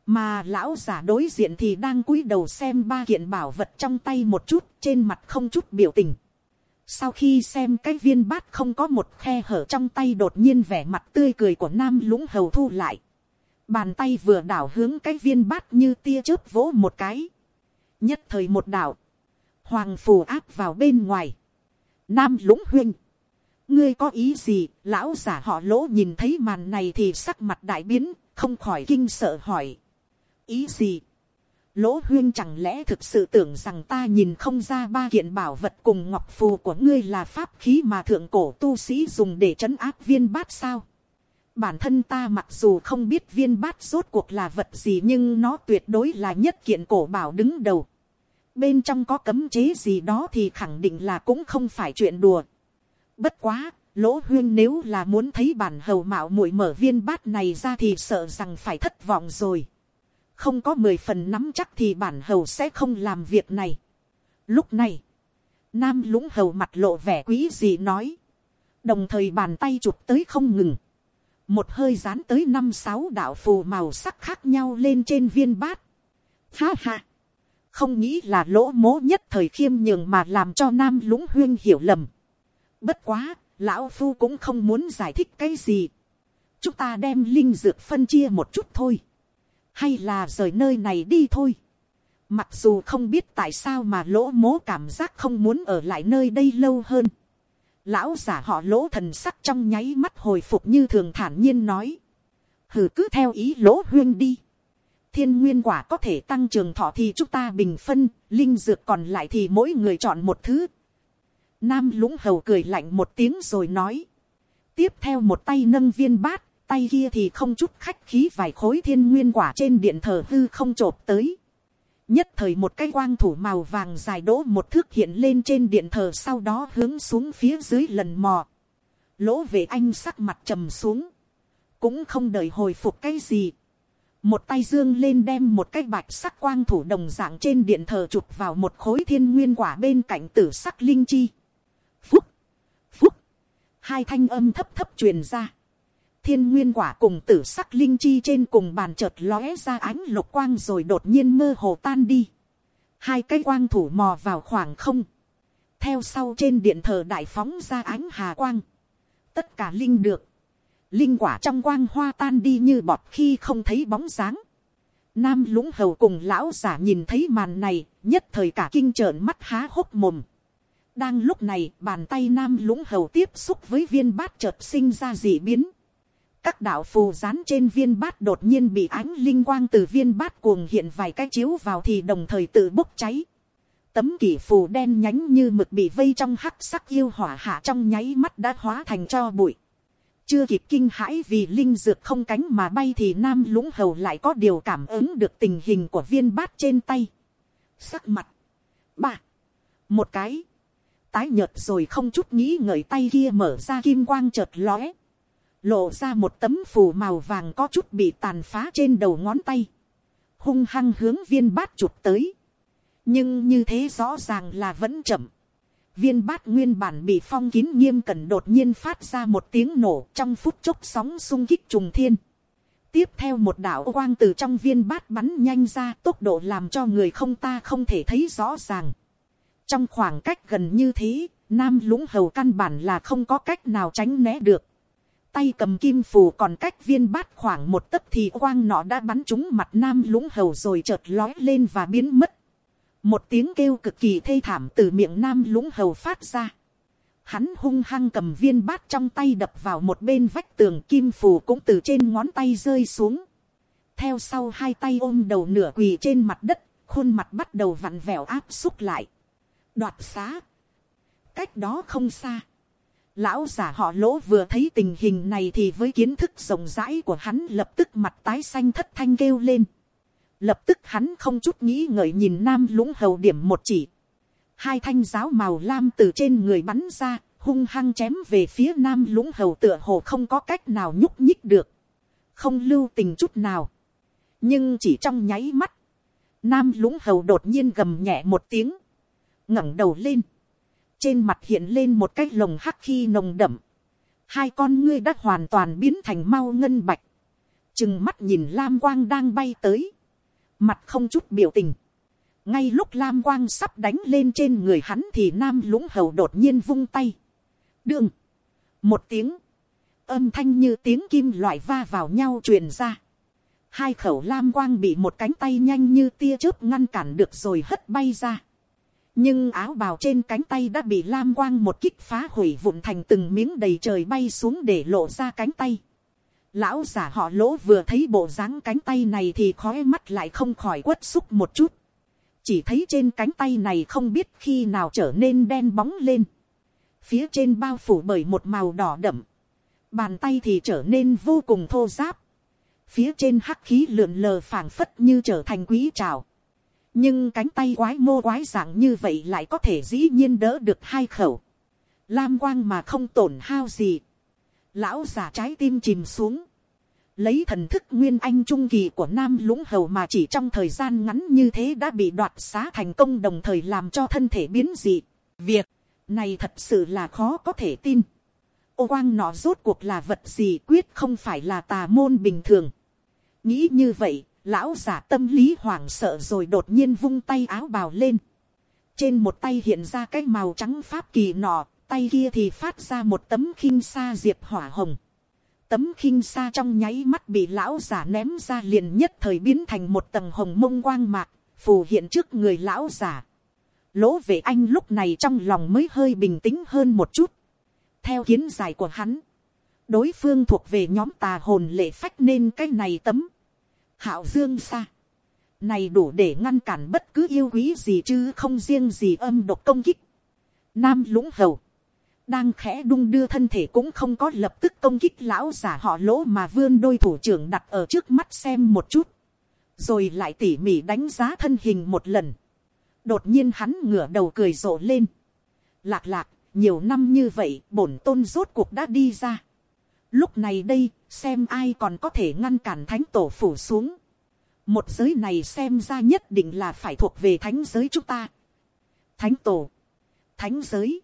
Mà lão giả đối diện thì đang cúi đầu xem ba kiện bảo vật trong tay một chút, trên mặt không chút biểu tình. Sau khi xem cái viên bát không có một khe hở trong tay đột nhiên vẻ mặt tươi cười của nam lũng hầu thu lại. Bàn tay vừa đảo hướng cái viên bát như tia chớp vỗ một cái nhất thời một đạo, hoàng phù áp vào bên ngoài, nam lũng huynh, ngươi có ý gì, lão giả họ lỗ nhìn thấy màn này thì sắc mặt đại biến, không khỏi kinh sợ hỏi. ý gì. lỗ huyên chẳng lẽ thực sự tưởng rằng ta nhìn không ra ba kiện bảo vật cùng ngọc phù của ngươi là pháp khí mà thượng cổ tu sĩ dùng để trấn áp viên bát sao bản thân ta mặc dù không biết viên bát rốt cuộc là vật gì nhưng nó tuyệt đối là nhất kiện cổ bảo đứng đầu. bên trong có cấm chế gì đó thì khẳng định là cũng không phải chuyện đùa. bất quá, lỗ huyên nếu là muốn thấy bản hầu mạo muội mở viên bát này ra thì sợ rằng phải thất vọng rồi. không có mười phần nắm chắc thì bản hầu sẽ không làm việc này. lúc này, nam lũng hầu mặt lộ vẻ quý gì nói, đồng thời bàn tay chụp tới không ngừng, một hơi dán tới năm sáu đạo phù màu sắc khác nhau lên trên viên bát. Ha ha, không nghĩ là lỗ mố nhất thời khiêm nhường mà làm cho nam lũng huyên hiểu lầm. Bất quá, lão phu cũng không muốn giải thích cái gì. chúng ta đem linh dược phân chia một chút thôi. hay là rời nơi này đi thôi. mặc dù không biết tại sao mà lỗ mố cảm giác không muốn ở lại nơi đây lâu hơn lão giả họ lỗ thần sắc trong nháy mắt hồi phục như thường thản nhiên nói. hừ cứ theo ý lỗ huyên đi. thiên nguyên quả có thể tăng trường thọ thì chúng ta bình phân, linh dược còn lại thì mỗi người chọn một thứ Nam lũng hầu cười lạnh một tiếng rồi nói. Tiếp theo một tay nâng viên bát, tay kia thì không chút khách khí vài khối thiên nguyên quả trên điện thờ hư không trộp tới. Nhất thời một cái quang thủ màu vàng dài đỗ một thước hiện lên trên điện thờ sau đó hướng xuống phía dưới lần mò. Lỗ về anh sắc mặt trầm xuống. Cũng không đợi hồi phục cái gì. Một tay dương lên đem một cái bạch sắc quang thủ đồng dạng trên điện thờ chụp vào một khối thiên nguyên quả bên cạnh tử sắc linh chi phúc, phúc, hai thanh âm thấp thấp truyền ra thiên nguyên quả cùng tử sắc linh chi trên cùng bàn chợt lóe ra ánh lục quang rồi đột nhiên mơ hồ tan đi. hai cái quang thủ mò vào khoảng không. theo sau trên điện thờ đại phóng ra ánh hà quang. tất cả linh được. linh quả trong quang hoa tan đi như bọt khi không thấy bóng dáng. Nam lũng hầu cùng lão giả nhìn thấy màn này, nhất thời cả kinh trợn mắt há hốc mồm đang lúc này bàn tay nam lũng hầu tiếp xúc với viên bát chợt sinh ra dị biến các đạo phù dán trên viên bát đột nhiên bị ánh linh quang từ viên bát cuồng hiện vài cái chiếu vào thì đồng thời tự bốc cháy. tấm kỷ phù đen nhánh như mực bị vây trong hắc sắc yêu hỏa hạ trong nháy mắt đã hóa thành cho bụi. chưa kịp kinh hãi vì linh dược không cánh mà bay thì nam lũng hầu lại có điều cảm ứng được tình hình của viên bát trên tay. sắc mặt. ba. một cái tái nhợt rồi không chút nghĩ ngợi tay kia mở ra kim quang chợt lóe. Lộ ra một tấm phù màu vàng có chút bị tàn phá trên đầu ngón tay. Hung hăng hướng viên bát chụp tới. Nhưng như thế rõ ràng là vẫn chậm. Viên bát nguyên bản bị phong kín nghiêm cẩn đột nhiên phát ra một tiếng nổ trong phút chốc sóng sung kích trùng thiên. Tiếp theo một đạo quang từ trong viên bát bắn nhanh ra tốc độ làm cho người không ta không thể thấy rõ ràng trong khoảng cách gần như thế, nam lũng hầu căn bản là không có cách nào tránh né được tay cầm kim phù còn cách viên bát khoảng một tấc thì quang nọ đã bắn trúng mặt nam lũng hầu rồi chợt lói lên và biến mất. một tiếng kêu cực kỳ thê thảm từ miệng nam lũng hầu phát ra. Hắn hung hăng cầm viên bát trong tay đập vào một bên vách tường kim phù cũng từ trên ngón tay rơi xuống. Theo sau hai tay ôm đầu nửa quỳ trên mặt đất, khuôn mặt bắt đầu vặn vẹo áp xúc lại đoạt xá. cách đó không xa lão giả họ lỗ vừa thấy tình hình này thì với kiến thức rộng rãi của hắn lập tức mặt tái xanh thất thanh kêu lên. lập tức hắn không chút nghĩ ngợi nhìn nam lũng hầu điểm một chỉ. hai thanh giáo màu lam từ trên người bắn ra, hung hăng chém về phía nam lũng hầu tựa hồ không có cách nào nhúc nhích được. không lưu tình chút nào. nhưng chỉ trong nháy mắt, nam lũng hầu đột nhiên gầm nhẹ một tiếng ngẩng đầu lên, trên mặt hiện lên một cái lồng hắc khi nồng đậm, hai con ngươi đã hoàn toàn biến thành mau ngân bạch, chừng mắt nhìn lam quang đang bay tới, mặt không chút biểu tình, ngay lúc lam quang sắp đánh lên trên người hắn thì nam lũng hầu đột nhiên vung tay, đương, một tiếng, âm thanh như tiếng kim loại va vào nhau truyền ra, hai khẩu lam quang bị một cánh tay nhanh như tia chớp ngăn cản được rồi hất bay ra nhưng áo bào trên cánh tay đã bị lam quang một kích phá hủy vụn thành từng miếng đầy trời bay xuống để lộ ra cánh tay. Lão giả họ lỗ vừa thấy bộ dáng cánh tay này thì khói mắt lại không khỏi quất xúc một chút. Chỉ thấy trên cánh tay này không biết khi nào trở nên đen bóng lên. Phía trên bao phủ bởi một màu đỏ đậm. Bàn tay thì trở nên vô cùng thô giáp. Phía trên hắc khí lượn lờ phảng phất như trở thành quý trào. Nhưng cánh tay quái mô quái dạng như vậy lại có thể dĩ nhiên đỡ được hai khẩu. Lam quang mà không tổn hao gì lão già trái tim chìm xuống, lấy thần thức nguyên anh trung kỳ của nam lũng hầu mà chỉ trong thời gian ngắn như thế đã bị đoạt xá thành công đồng thời làm cho thân thể biến dị. Việc này thật sự là khó có thể tin. Ô quang nó rốt cuộc là vật gì quyết không phải là tà môn bình thường. Nghĩ như vậy, lão giả tâm lý hoảng sợ rồi đột nhiên vung tay áo bào lên. Trên một tay hiện ra cái màu trắng pháp kỳ nọ, tay kia thì phát ra một tấm khinh sa diệp hỏa hồng. Tấm khinh sa trong nháy mắt bị lão giả ném ra liền nhất thời biến thành một tầng hồng mông quang mạc, phù hiện trước người lão giả. Lỗ vệ anh lúc này trong lòng mới hơi bình tĩnh hơn một chút. Theo kiến giải của hắn, đối phương thuộc về nhóm tà hồn lệ phách nên cái này tấm. Hạo dương xa. Này đủ để ngăn cản bất cứ yêu quý gì chứ không riêng gì âm độc công kích. Nam lũng hầu đang khẽ đung đưa thân thể cũng không có lập tức công kích lão giả họ lỗ mà vươn đôi thủ trưởng đặt ở trước mắt xem một chút, rồi lại tỉ mỉ đánh giá thân hình một lần. đột nhiên hắn ngửa đầu cười rộ lên. lạc lạc, nhiều năm như vậy bổn tôn rốt cuộc đã đi ra lúc này đây, xem ai còn có thể ngăn cản thánh tổ phủ xuống. một giới này xem ra nhất định là phải thuộc về thánh giới chúng ta. thánh tổ, thánh giới,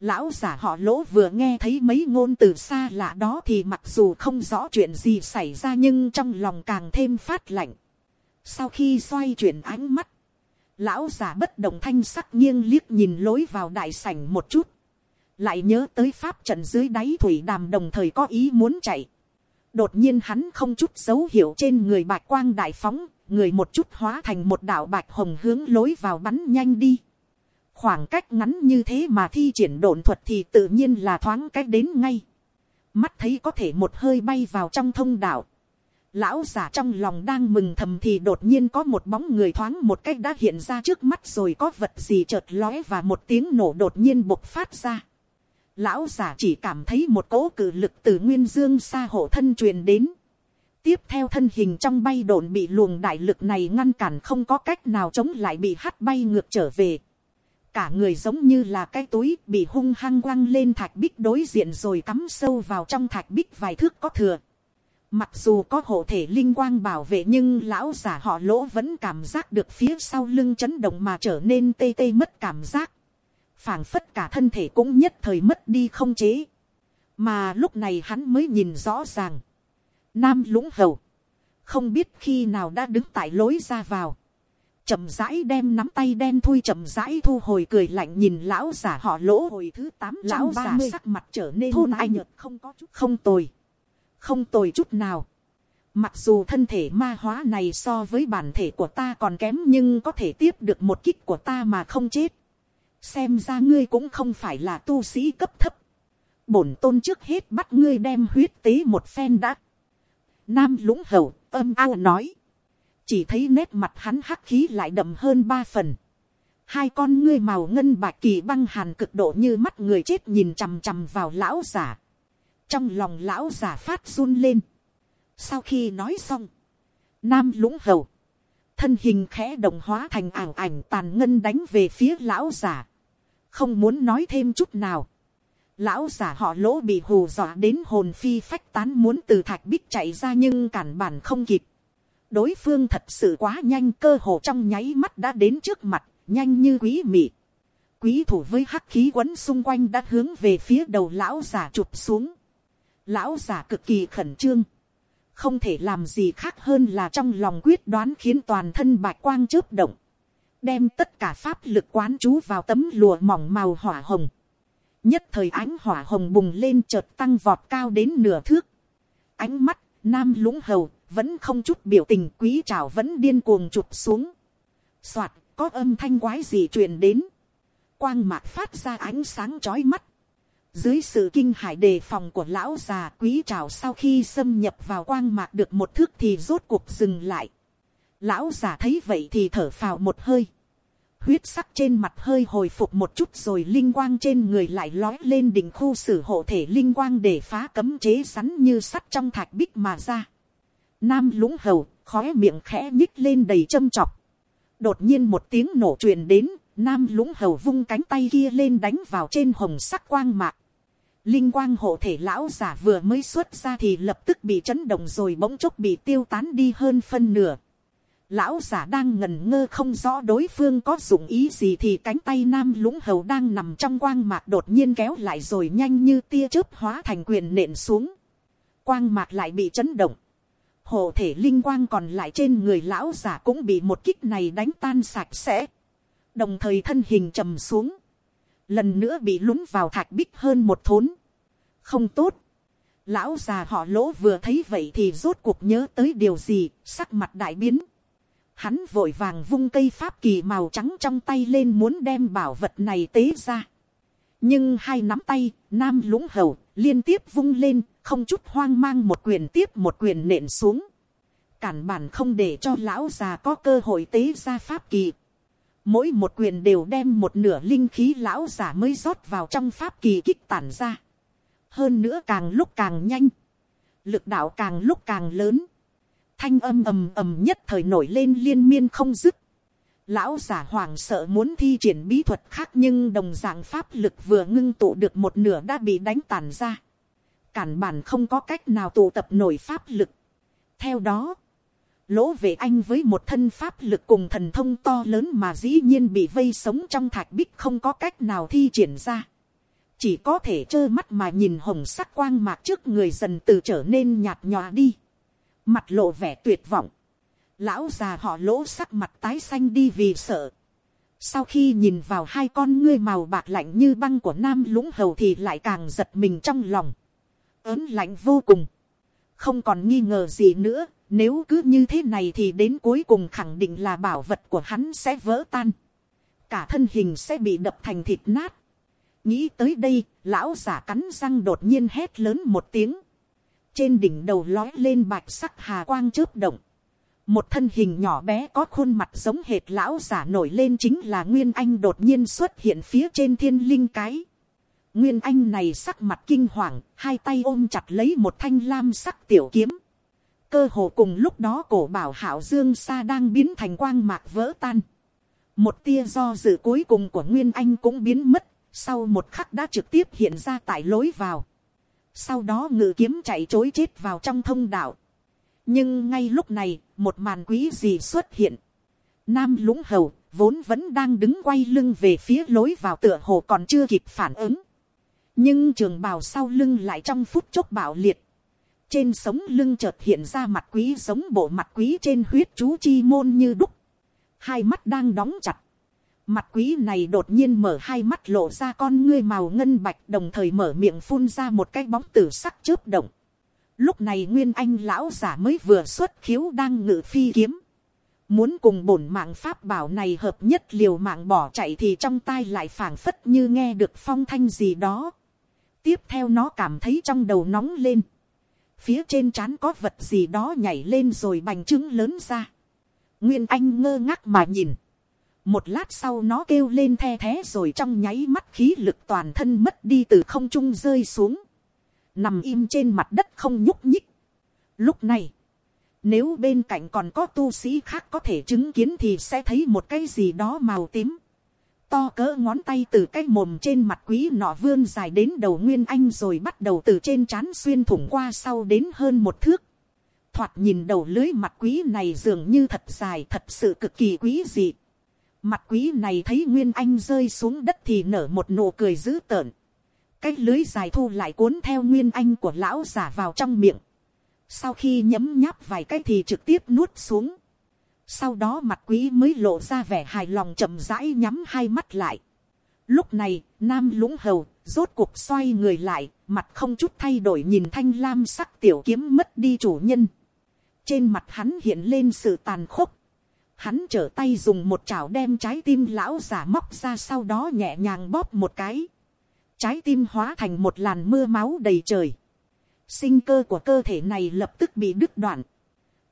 Lão giả họ lỗ vừa nghe thấy mấy ngôn từ xa lạ đó thì mặc dù không rõ chuyện gì xảy ra nhưng trong lòng càng thêm phát lạnh. Sau khi xoay chuyển ánh mắt, lão giả bất động thanh sắc nghiêng liếc nhìn lối vào đại sảnh một chút. Lại nhớ tới pháp trận dưới đáy thủy đàm đồng thời có ý muốn chạy. Đột nhiên hắn không chút dấu hiệu trên người bạch quang đại phóng, người một chút hóa thành một đạo bạch hồng hướng lối vào bắn nhanh đi khoảng cách ngắn như thế mà thi triển độn thuật thì tự nhiên là thoáng cách đến ngay. mắt thấy có thể một hơi bay vào trong thông đạo. lão giả trong lòng đang mừng thầm thì đột nhiên có một bóng người thoáng một cách đã hiện ra trước mắt rồi có vật gì chợt lóe và một tiếng nổ đột nhiên bộc phát ra lão giả chỉ cảm thấy một cỗ cử lực từ nguyên dương xa hộ thân truyền đến. tiếp theo thân hình trong bay đồn bị luồng đại lực này ngăn cản không có cách nào chống lại bị hắt bay ngược trở về cả người giống như là cái túi bị hung hăng quăng lên thạch bích đối diện rồi cắm sâu vào trong thạch bích vài thước có thừa. Mặc dù có hộ thể linh quang bảo vệ nhưng lão giả họ lỗ vẫn cảm giác được phía sau lưng chấn động mà trở nên tê tê mất cảm giác phảng phất cả thân thể cũng nhất thời mất đi không chế. Mà lúc này hắn mới nhìn rõ ràng. Nam lũng hầu. Không biết khi nào đã đứng tại lối ra vào chậm rãi đem nắm tay đen thui chậm rãi thu hồi cười lạnh nhìn lão giả họ lỗ hồi thứ tám lão giả sắc mặt trở nên thôn anh nhợt không có chút không tồi không tồi chút nào mặc dù thân thể ma hóa này so với bản thể của ta còn kém nhưng có thể tiếp được một kích của ta mà không chết xem ra ngươi cũng không phải là tu sĩ cấp thấp bổn tôn trước hết bắt ngươi đem huyết tế một phen đã nam lũng hầu âm ao nói chỉ thấy nét mặt hắn hắc khí lại đậm hơn ba phần. hai con ngươi màu ngân bạc kỳ băng hàn cực độ như mắt người chết nhìn chằm chằm vào lão giả. trong lòng lão giả phát run lên. sau khi nói xong, nam lũng hầu, thân hình khẽ động hóa thành ảng ảnh tàn ngân đánh về phía lão giả. không muốn nói thêm chút nào. Lão giả họ lỗ bị hù dọa đến hồn phi phách tán muốn từ thạch bích chạy ra nhưng cản bản không kịp đối phương thật sự quá nhanh cơ hồ trong nháy mắt đã đến trước mặt, nhanh như quý mị. Quý thủ với hắc khí quấn xung quanh đã hướng về phía đầu lão giả chụp xuống. Lão giả cực kỳ khẩn trương. Không thể làm gì khác hơn là trong lòng quyết đoán khiến toàn thân bạch quang chớp động. Đem tất cả pháp lực quán chú vào tấm lùa mỏng màu hỏa hồng. Nhất thời ánh hỏa hồng bùng lên chợt tăng vọt cao đến nửa thước. Ánh mắt, nam lũng hầu, vẫn không chút biểu tình quý trào vẫn điên cuồng chụp xuống. Soạt, có âm thanh quái gì truyền đến. Quang mạc phát ra ánh sáng chói mắt dưới sự kinh hải đề phòng của lão già quý trào sau khi xâm nhập vào quang mạc được một thước thì rốt cuộc dừng lại. Lão già thấy vậy thì thở phào một hơi. Huyết sắc trên mặt hơi hồi phục một chút rồi linh quang trên người lại lói lên đỉnh khu sử hộ thể linh quang để phá cấm chế sắn như sắt trong thạch bích mà ra. Nam lũng hầu, khóe miệng khẽ nhích lên đầy châm chọc. Đột nhiên một tiếng nổ truyền đến, Nam lũng hầu vung cánh tay kia lên đánh vào trên hồng sắc quang mạc. Linh quang hộ thể lão giả vừa mới xuất ra thì lập tức bị chấn động rồi bỗng chốc bị tiêu tán đi hơn phân nửa. Lão giả đang ngần ngơ không rõ đối phương có dụng ý gì thì cánh tay nam lũng hầu đang nằm trong quang mạc đột nhiên kéo lại rồi nhanh như tia chớp hóa thành quyền nện xuống. Quang mạc lại bị chấn động. Hộ thể linh quang còn lại trên người lão giả cũng bị một kích này đánh tan sạch sẽ. Đồng thời thân hình trầm xuống. Lần nữa bị lún vào thạch bích hơn một thốn. Không tốt. Lão già họ lỗ vừa thấy vậy thì rốt cuộc nhớ tới điều gì, sắc mặt đại biến hắn vội vàng vung cây pháp kỳ màu trắng trong tay lên muốn đem bảo vật này tế ra. nhưng hai nắm tay, nam lũng hầu, liên tiếp vung lên, không chút hoang mang một quyền tiếp một quyền nện xuống. cản bản không để cho lão già có cơ hội tế ra pháp kỳ mỗi một quyền đều đem một nửa linh khí lão già mới rót vào trong pháp kỳ kích tản ra. hơn nữa càng lúc càng nhanh, lực đạo càng lúc càng lớn thanh âm ầm ầm nhất thời nổi lên liên miên không dứt. Lão giả hoàng sợ muốn thi triển bí thuật khác nhưng đồng dạng pháp lực vừa ngưng tụ được một nửa đã bị đánh tàn ra. Cản bản không có cách nào tụ tập nổi pháp lực. Theo đó, lỗ về anh với một thân pháp lực cùng thần thông to lớn mà dĩ nhiên bị vây sống trong thạch bích không có cách nào thi triển ra. Chỉ có thể trơ mắt mà nhìn hồng sắc quang mạc trước người dần từ trở nên nhạt nhòa đi mặt lộ vẻ tuyệt vọng, lão già họ lỗ sắc mặt tái xanh đi vì sợ. Sau khi nhìn vào hai con ngươi màu bạc lạnh như băng của nam lũng hầu thì lại càng giật mình trong lòng. ớn lạnh vô cùng. Không còn nghi ngờ gì nữa, nếu cứ như thế này thì đến cuối cùng khẳng định là bảo vật của hắn sẽ vỡ tan. Cả thân hình sẽ bị đập thành thịt nát. Nghĩ tới đây, lão giả cắn răng đột nhiên hét lớn một tiếng trên đỉnh đầu lói lên bạch sắc hà quang chớp động. Một thân hình nhỏ bé có khuôn mặt giống hệt lão giả nổi lên chính là Nguyên Anh đột nhiên xuất hiện phía trên thiên linh cái. Nguyên Anh này sắc mặt kinh hoàng, hai tay ôm chặt lấy một thanh lam sắc tiểu kiếm. Cơ hồ cùng lúc đó cổ bảo hảo dương sa đang biến thành quang mạc vỡ tan. Một tia do dự cuối cùng của Nguyên Anh cũng biến mất, sau một khắc đã trực tiếp hiện ra tại lối vào sau đó ngự kiếm chạy chối chết vào trong thông đạo. nhưng ngay lúc này, một màn quý gì xuất hiện. Nam lũng hầu, vốn vẫn đang đứng quay lưng về phía lối vào tựa hồ còn chưa kịp phản ứng. nhưng trường bào sau lưng lại trong phút chốc bạo liệt trên sống lưng chợt hiện ra mặt quý giống bộ mặt quý trên huyết chú chi môn như đúc. hai mắt đang đóng chặt Mặt quý này đột nhiên mở hai mắt lộ ra con ngươi màu ngân bạch đồng thời mở miệng phun ra một cái bóng tử sắc chớp động. Lúc này Nguyên Anh lão giả mới vừa xuất khiếu đang ngự phi kiếm. Muốn cùng bổn mạng pháp bảo này hợp nhất liều mạng bỏ chạy thì trong tai lại phảng phất như nghe được phong thanh gì đó. Tiếp theo nó cảm thấy trong đầu nóng lên. Phía trên trán có vật gì đó nhảy lên rồi bành trứng lớn ra. Nguyên Anh ngơ ngác mà nhìn một lát sau nó kêu lên the thé rồi trong nháy mắt khí lực toàn thân mất đi từ không trung rơi xuống. Nằm im trên mặt đất không nhúc nhích. Lúc này, nếu bên cạnh còn có tu sĩ khác có thể chứng kiến thì sẽ thấy một cái gì đó màu tím. To cỡ ngón tay từ cái mồm trên mặt quý nọ vươn dài đến đầu nguyên anh rồi bắt đầu từ trên trán xuyên thủng qua sau đến hơn một thước. Thoạt nhìn đầu lưới mặt quý này dường như thật dài, thật sự cực kỳ quý dị Mặt quý này thấy Nguyên Anh rơi xuống đất thì nở một nụ cười dữ tợn. Cái lưới dài thu lại cuốn theo Nguyên Anh của lão giả vào trong miệng. Sau khi nhấm nháp vài cái thì trực tiếp nuốt xuống. Sau đó mặt quý mới lộ ra vẻ hài lòng chậm rãi nhắm hai mắt lại. Lúc này, Nam lũng hầu, rốt cuộc xoay người lại, mặt không chút thay đổi nhìn thanh lam sắc tiểu kiếm mất đi chủ nhân. Trên mặt hắn hiện lên sự tàn khốc hắn trở tay dùng một chảo đem trái tim lão giả móc ra sau đó nhẹ nhàng bóp một cái. trái tim hóa thành một làn mưa máu đầy trời, sinh cơ của cơ thể này lập tức bị đứt đoạn,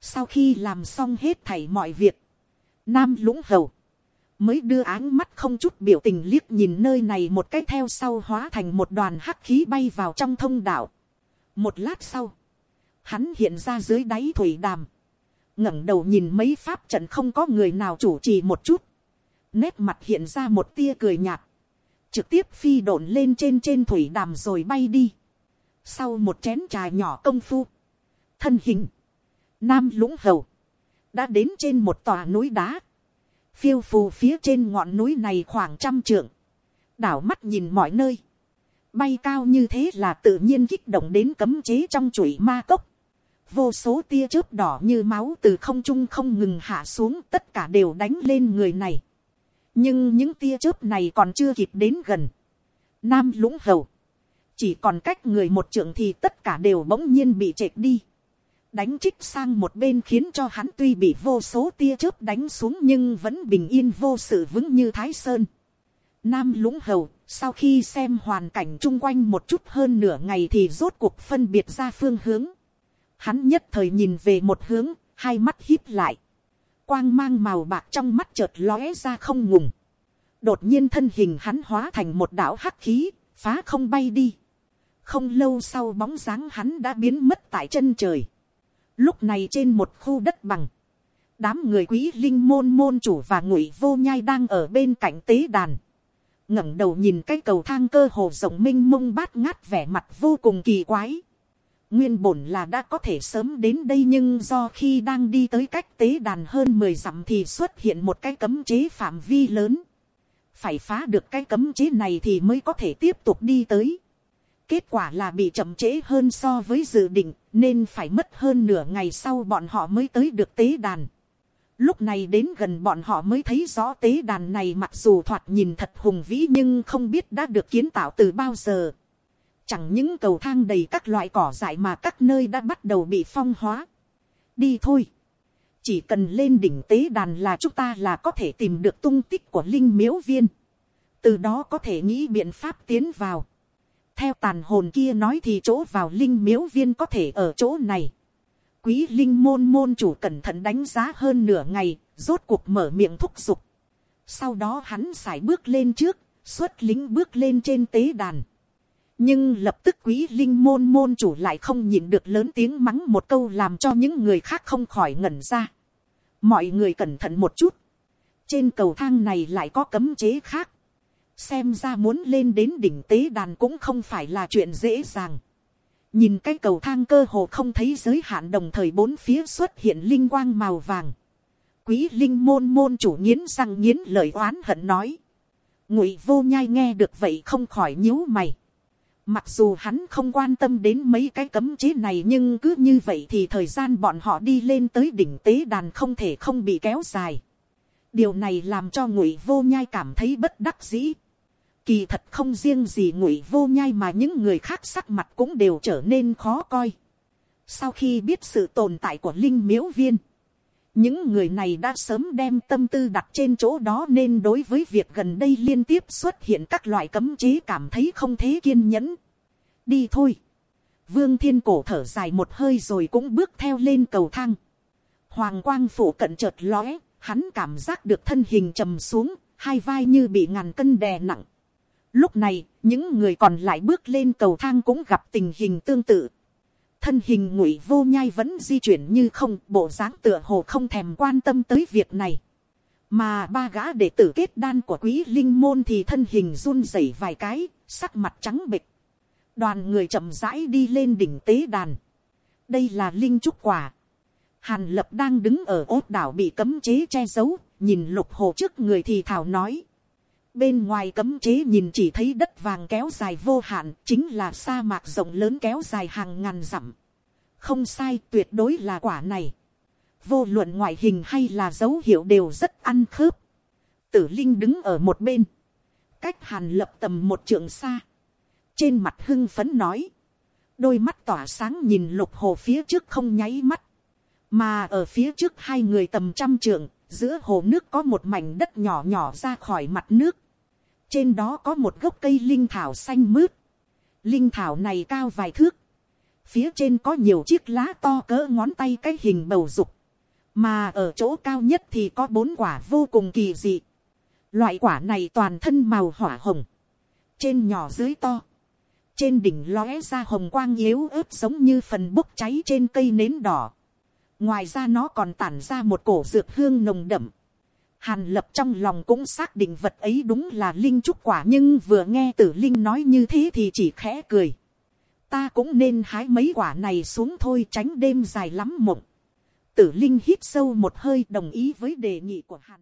sau khi làm xong hết thảy mọi việc, nam lũng hầu, mới đưa áng mắt không chút biểu tình liếc nhìn nơi này một cái theo sau hóa thành một đoàn hắc khí bay vào trong thông đạo. một lát sau, hắn hiện ra dưới đáy thủy đàm, ngẩng đầu nhìn mấy pháp trận không có người nào chủ trì một chút, nét mặt hiện ra một tia cười nhạt, trực tiếp phi độn lên trên trên thủy đàm rồi bay đi. sau một chén trà nhỏ công phu, thân hình, nam lũng hầu, đã đến trên một tòa núi đá, phiêu phù phía trên ngọn núi này khoảng trăm trượng, đảo mắt nhìn mọi nơi, bay cao như thế là tự nhiên kích động đến cấm chế trong chuỗi ma cốc, vô số tia chớp đỏ như máu từ không trung không ngừng hạ xuống tất cả đều đánh lên người này, nhưng những tia chớp này còn chưa kịp đến gần, nam lũng hầu, chỉ còn cách người một trượng thì tất cả đều bỗng nhiên bị trệt đi đánh trích sang một bên khiến cho hắn tuy bị vô số tia chớp đánh xuống nhưng vẫn bình yên vô sự vững như thái sơn. Nam lũng hầu, sau khi xem hoàn cảnh chung quanh một chút hơn nửa ngày thì rốt cuộc phân biệt ra phương hướng. Hắn nhất thời nhìn về một hướng, hai mắt híp lại. Quang mang màu bạc trong mắt chợt lóe ra không ngùng. Đột nhiên thân hình hắn hóa thành một đảo hắc khí, phá không bay đi. Không lâu sau bóng dáng hắn đã biến mất tại chân trời Lúc này trên một khu đất bằng, đám người quý linh môn môn chủ và ngụy vô nhai đang ở bên cạnh tế đàn. ngẩng đầu nhìn cái cầu thang cơ hồ rộng minh mông bát ngát vẻ mặt vô cùng kỳ quái. Nguyên bổn là đã có thể sớm đến đây nhưng do khi đang đi tới cách tế đàn hơn mười dặm thì xuất hiện một cái cấm chế phạm vi lớn. Phải phá được cái cấm chế này thì mới có thể tiếp tục đi tới. Kết quả là bị chậm trễ hơn so với dự định, nên phải mất hơn nửa ngày sau bọn họ mới tới được tế đàn. Lúc này đến gần bọn họ mới thấy rõ tế đàn này mặc dù thoạt nhìn thật hùng vĩ nhưng không biết đã được kiến tạo từ bao giờ. Chẳng những cầu thang đầy các loại cỏ dại mà các nơi đã bắt đầu bị phong hóa. Đi thôi. Chỉ cần lên đỉnh tế đàn là chúng ta là có thể tìm được tung tích của linh miếu viên. Từ đó có thể nghĩ biện pháp tiến vào theo tàn hồn kia nói thì chỗ vào linh miếu viên có thể ở chỗ này. quý linh môn môn chủ cẩn thận đánh giá hơn nửa ngày, rốt cuộc mở miệng thúc giục. sau đó hắn sải bước lên trước, xuất lính bước lên trên tế đàn. nhưng lập tức quý linh môn môn chủ lại không nhịn được lớn tiếng mắng một câu làm cho những người khác không khỏi ngẩn ra. mọi người cẩn thận một chút. trên cầu thang này lại có cấm chế khác xem ra muốn lên đến đỉnh tế đàn cũng không phải là chuyện dễ dàng. nhìn cái cầu thang cơ hồ không thấy giới hạn đồng thời bốn phía xuất hiện linh quang màu vàng. quý linh môn môn chủ nghiến răng nghiến lời oán hận nói. ngụy vô nhai nghe được vậy không khỏi nhíu mày. mặc dù hắn không quan tâm đến mấy cái cấm chế này nhưng cứ như vậy thì thời gian bọn họ đi lên tới đỉnh tế đàn không thể không bị kéo dài điều này làm cho ngụy vô nhai cảm thấy bất đắc dĩ. Kỳ thật không riêng gì ngụy vô nhai mà những người khác sắc mặt cũng đều trở nên khó coi. Sau khi biết sự tồn tại của linh miếu viên, những người này đã sớm đem tâm tư đặt trên chỗ đó nên đối với việc gần đây liên tiếp xuất hiện các loại cấm chế cảm thấy không thế kiên nhẫn. Đi thôi. Vương thiên cổ thở dài một hơi rồi cũng bước theo lên cầu thang. Hoàng quang phủ cận chợt lóe, hắn cảm giác được thân hình trầm xuống, hai vai như bị ngàn cân đè nặng. Lúc này, những người còn lại bước lên cầu thang cũng gặp tình hình tương tự. Thân hình ngụy vô nhai vẫn di chuyển như không, bộ dáng tựa hồ không thèm quan tâm tới việc này. Mà ba gã đệ tử kết đan của quý linh môn thì thân hình run rẩy vài cái, sắc mặt trắng bịch. Đoàn người chậm rãi đi lên đỉnh tế đàn. Đây là linh trúc quả. Hàn lập đang đứng ở ốt đảo bị cấm chế che giấu, nhìn lục hồ trước người thì thảo nói Bên ngoài cấm chế nhìn chỉ thấy đất vàng kéo dài vô hạn, chính là sa mạc rộng lớn kéo dài hàng ngàn dặm. Không sai, tuyệt đối là quả này. Vô luận ngoại hình hay là dấu hiệu đều rất ăn khớp. Tử Linh đứng ở một bên. Cách hàn lập tầm một trượng xa. Trên mặt hưng phấn nói. Đôi mắt tỏa sáng nhìn lục hồ phía trước không nháy mắt. Mà ở phía trước hai người tầm trăm trượng, giữa hồ nước có một mảnh đất nhỏ nhỏ ra khỏi mặt nước trên đó có một gốc cây linh thảo xanh mướt, linh thảo này cao vài thước, phía trên có nhiều chiếc lá to cỡ ngón tay cái hình bầu dục, mà ở chỗ cao nhất thì có bốn quả vô cùng kỳ dị. Loại quả này toàn thân màu hỏa hồng, trên nhỏ dưới to, trên đỉnh lóe ra hồng quang yếu ớt giống như phần bốc cháy trên cây nến đỏ. ngoài ra nó còn tản ra một cổ dược hương nồng đậm hàn lập trong lòng cũng xác định vật ấy đúng là linh trúc quả, nhưng vừa nghe tử linh nói như thế thì chỉ khẽ cười. ta cũng nên hái mấy quả này xuống thôi, tránh đêm dài lắm mộng. tử linh hít sâu một hơi, đồng ý với đề nghị của hàn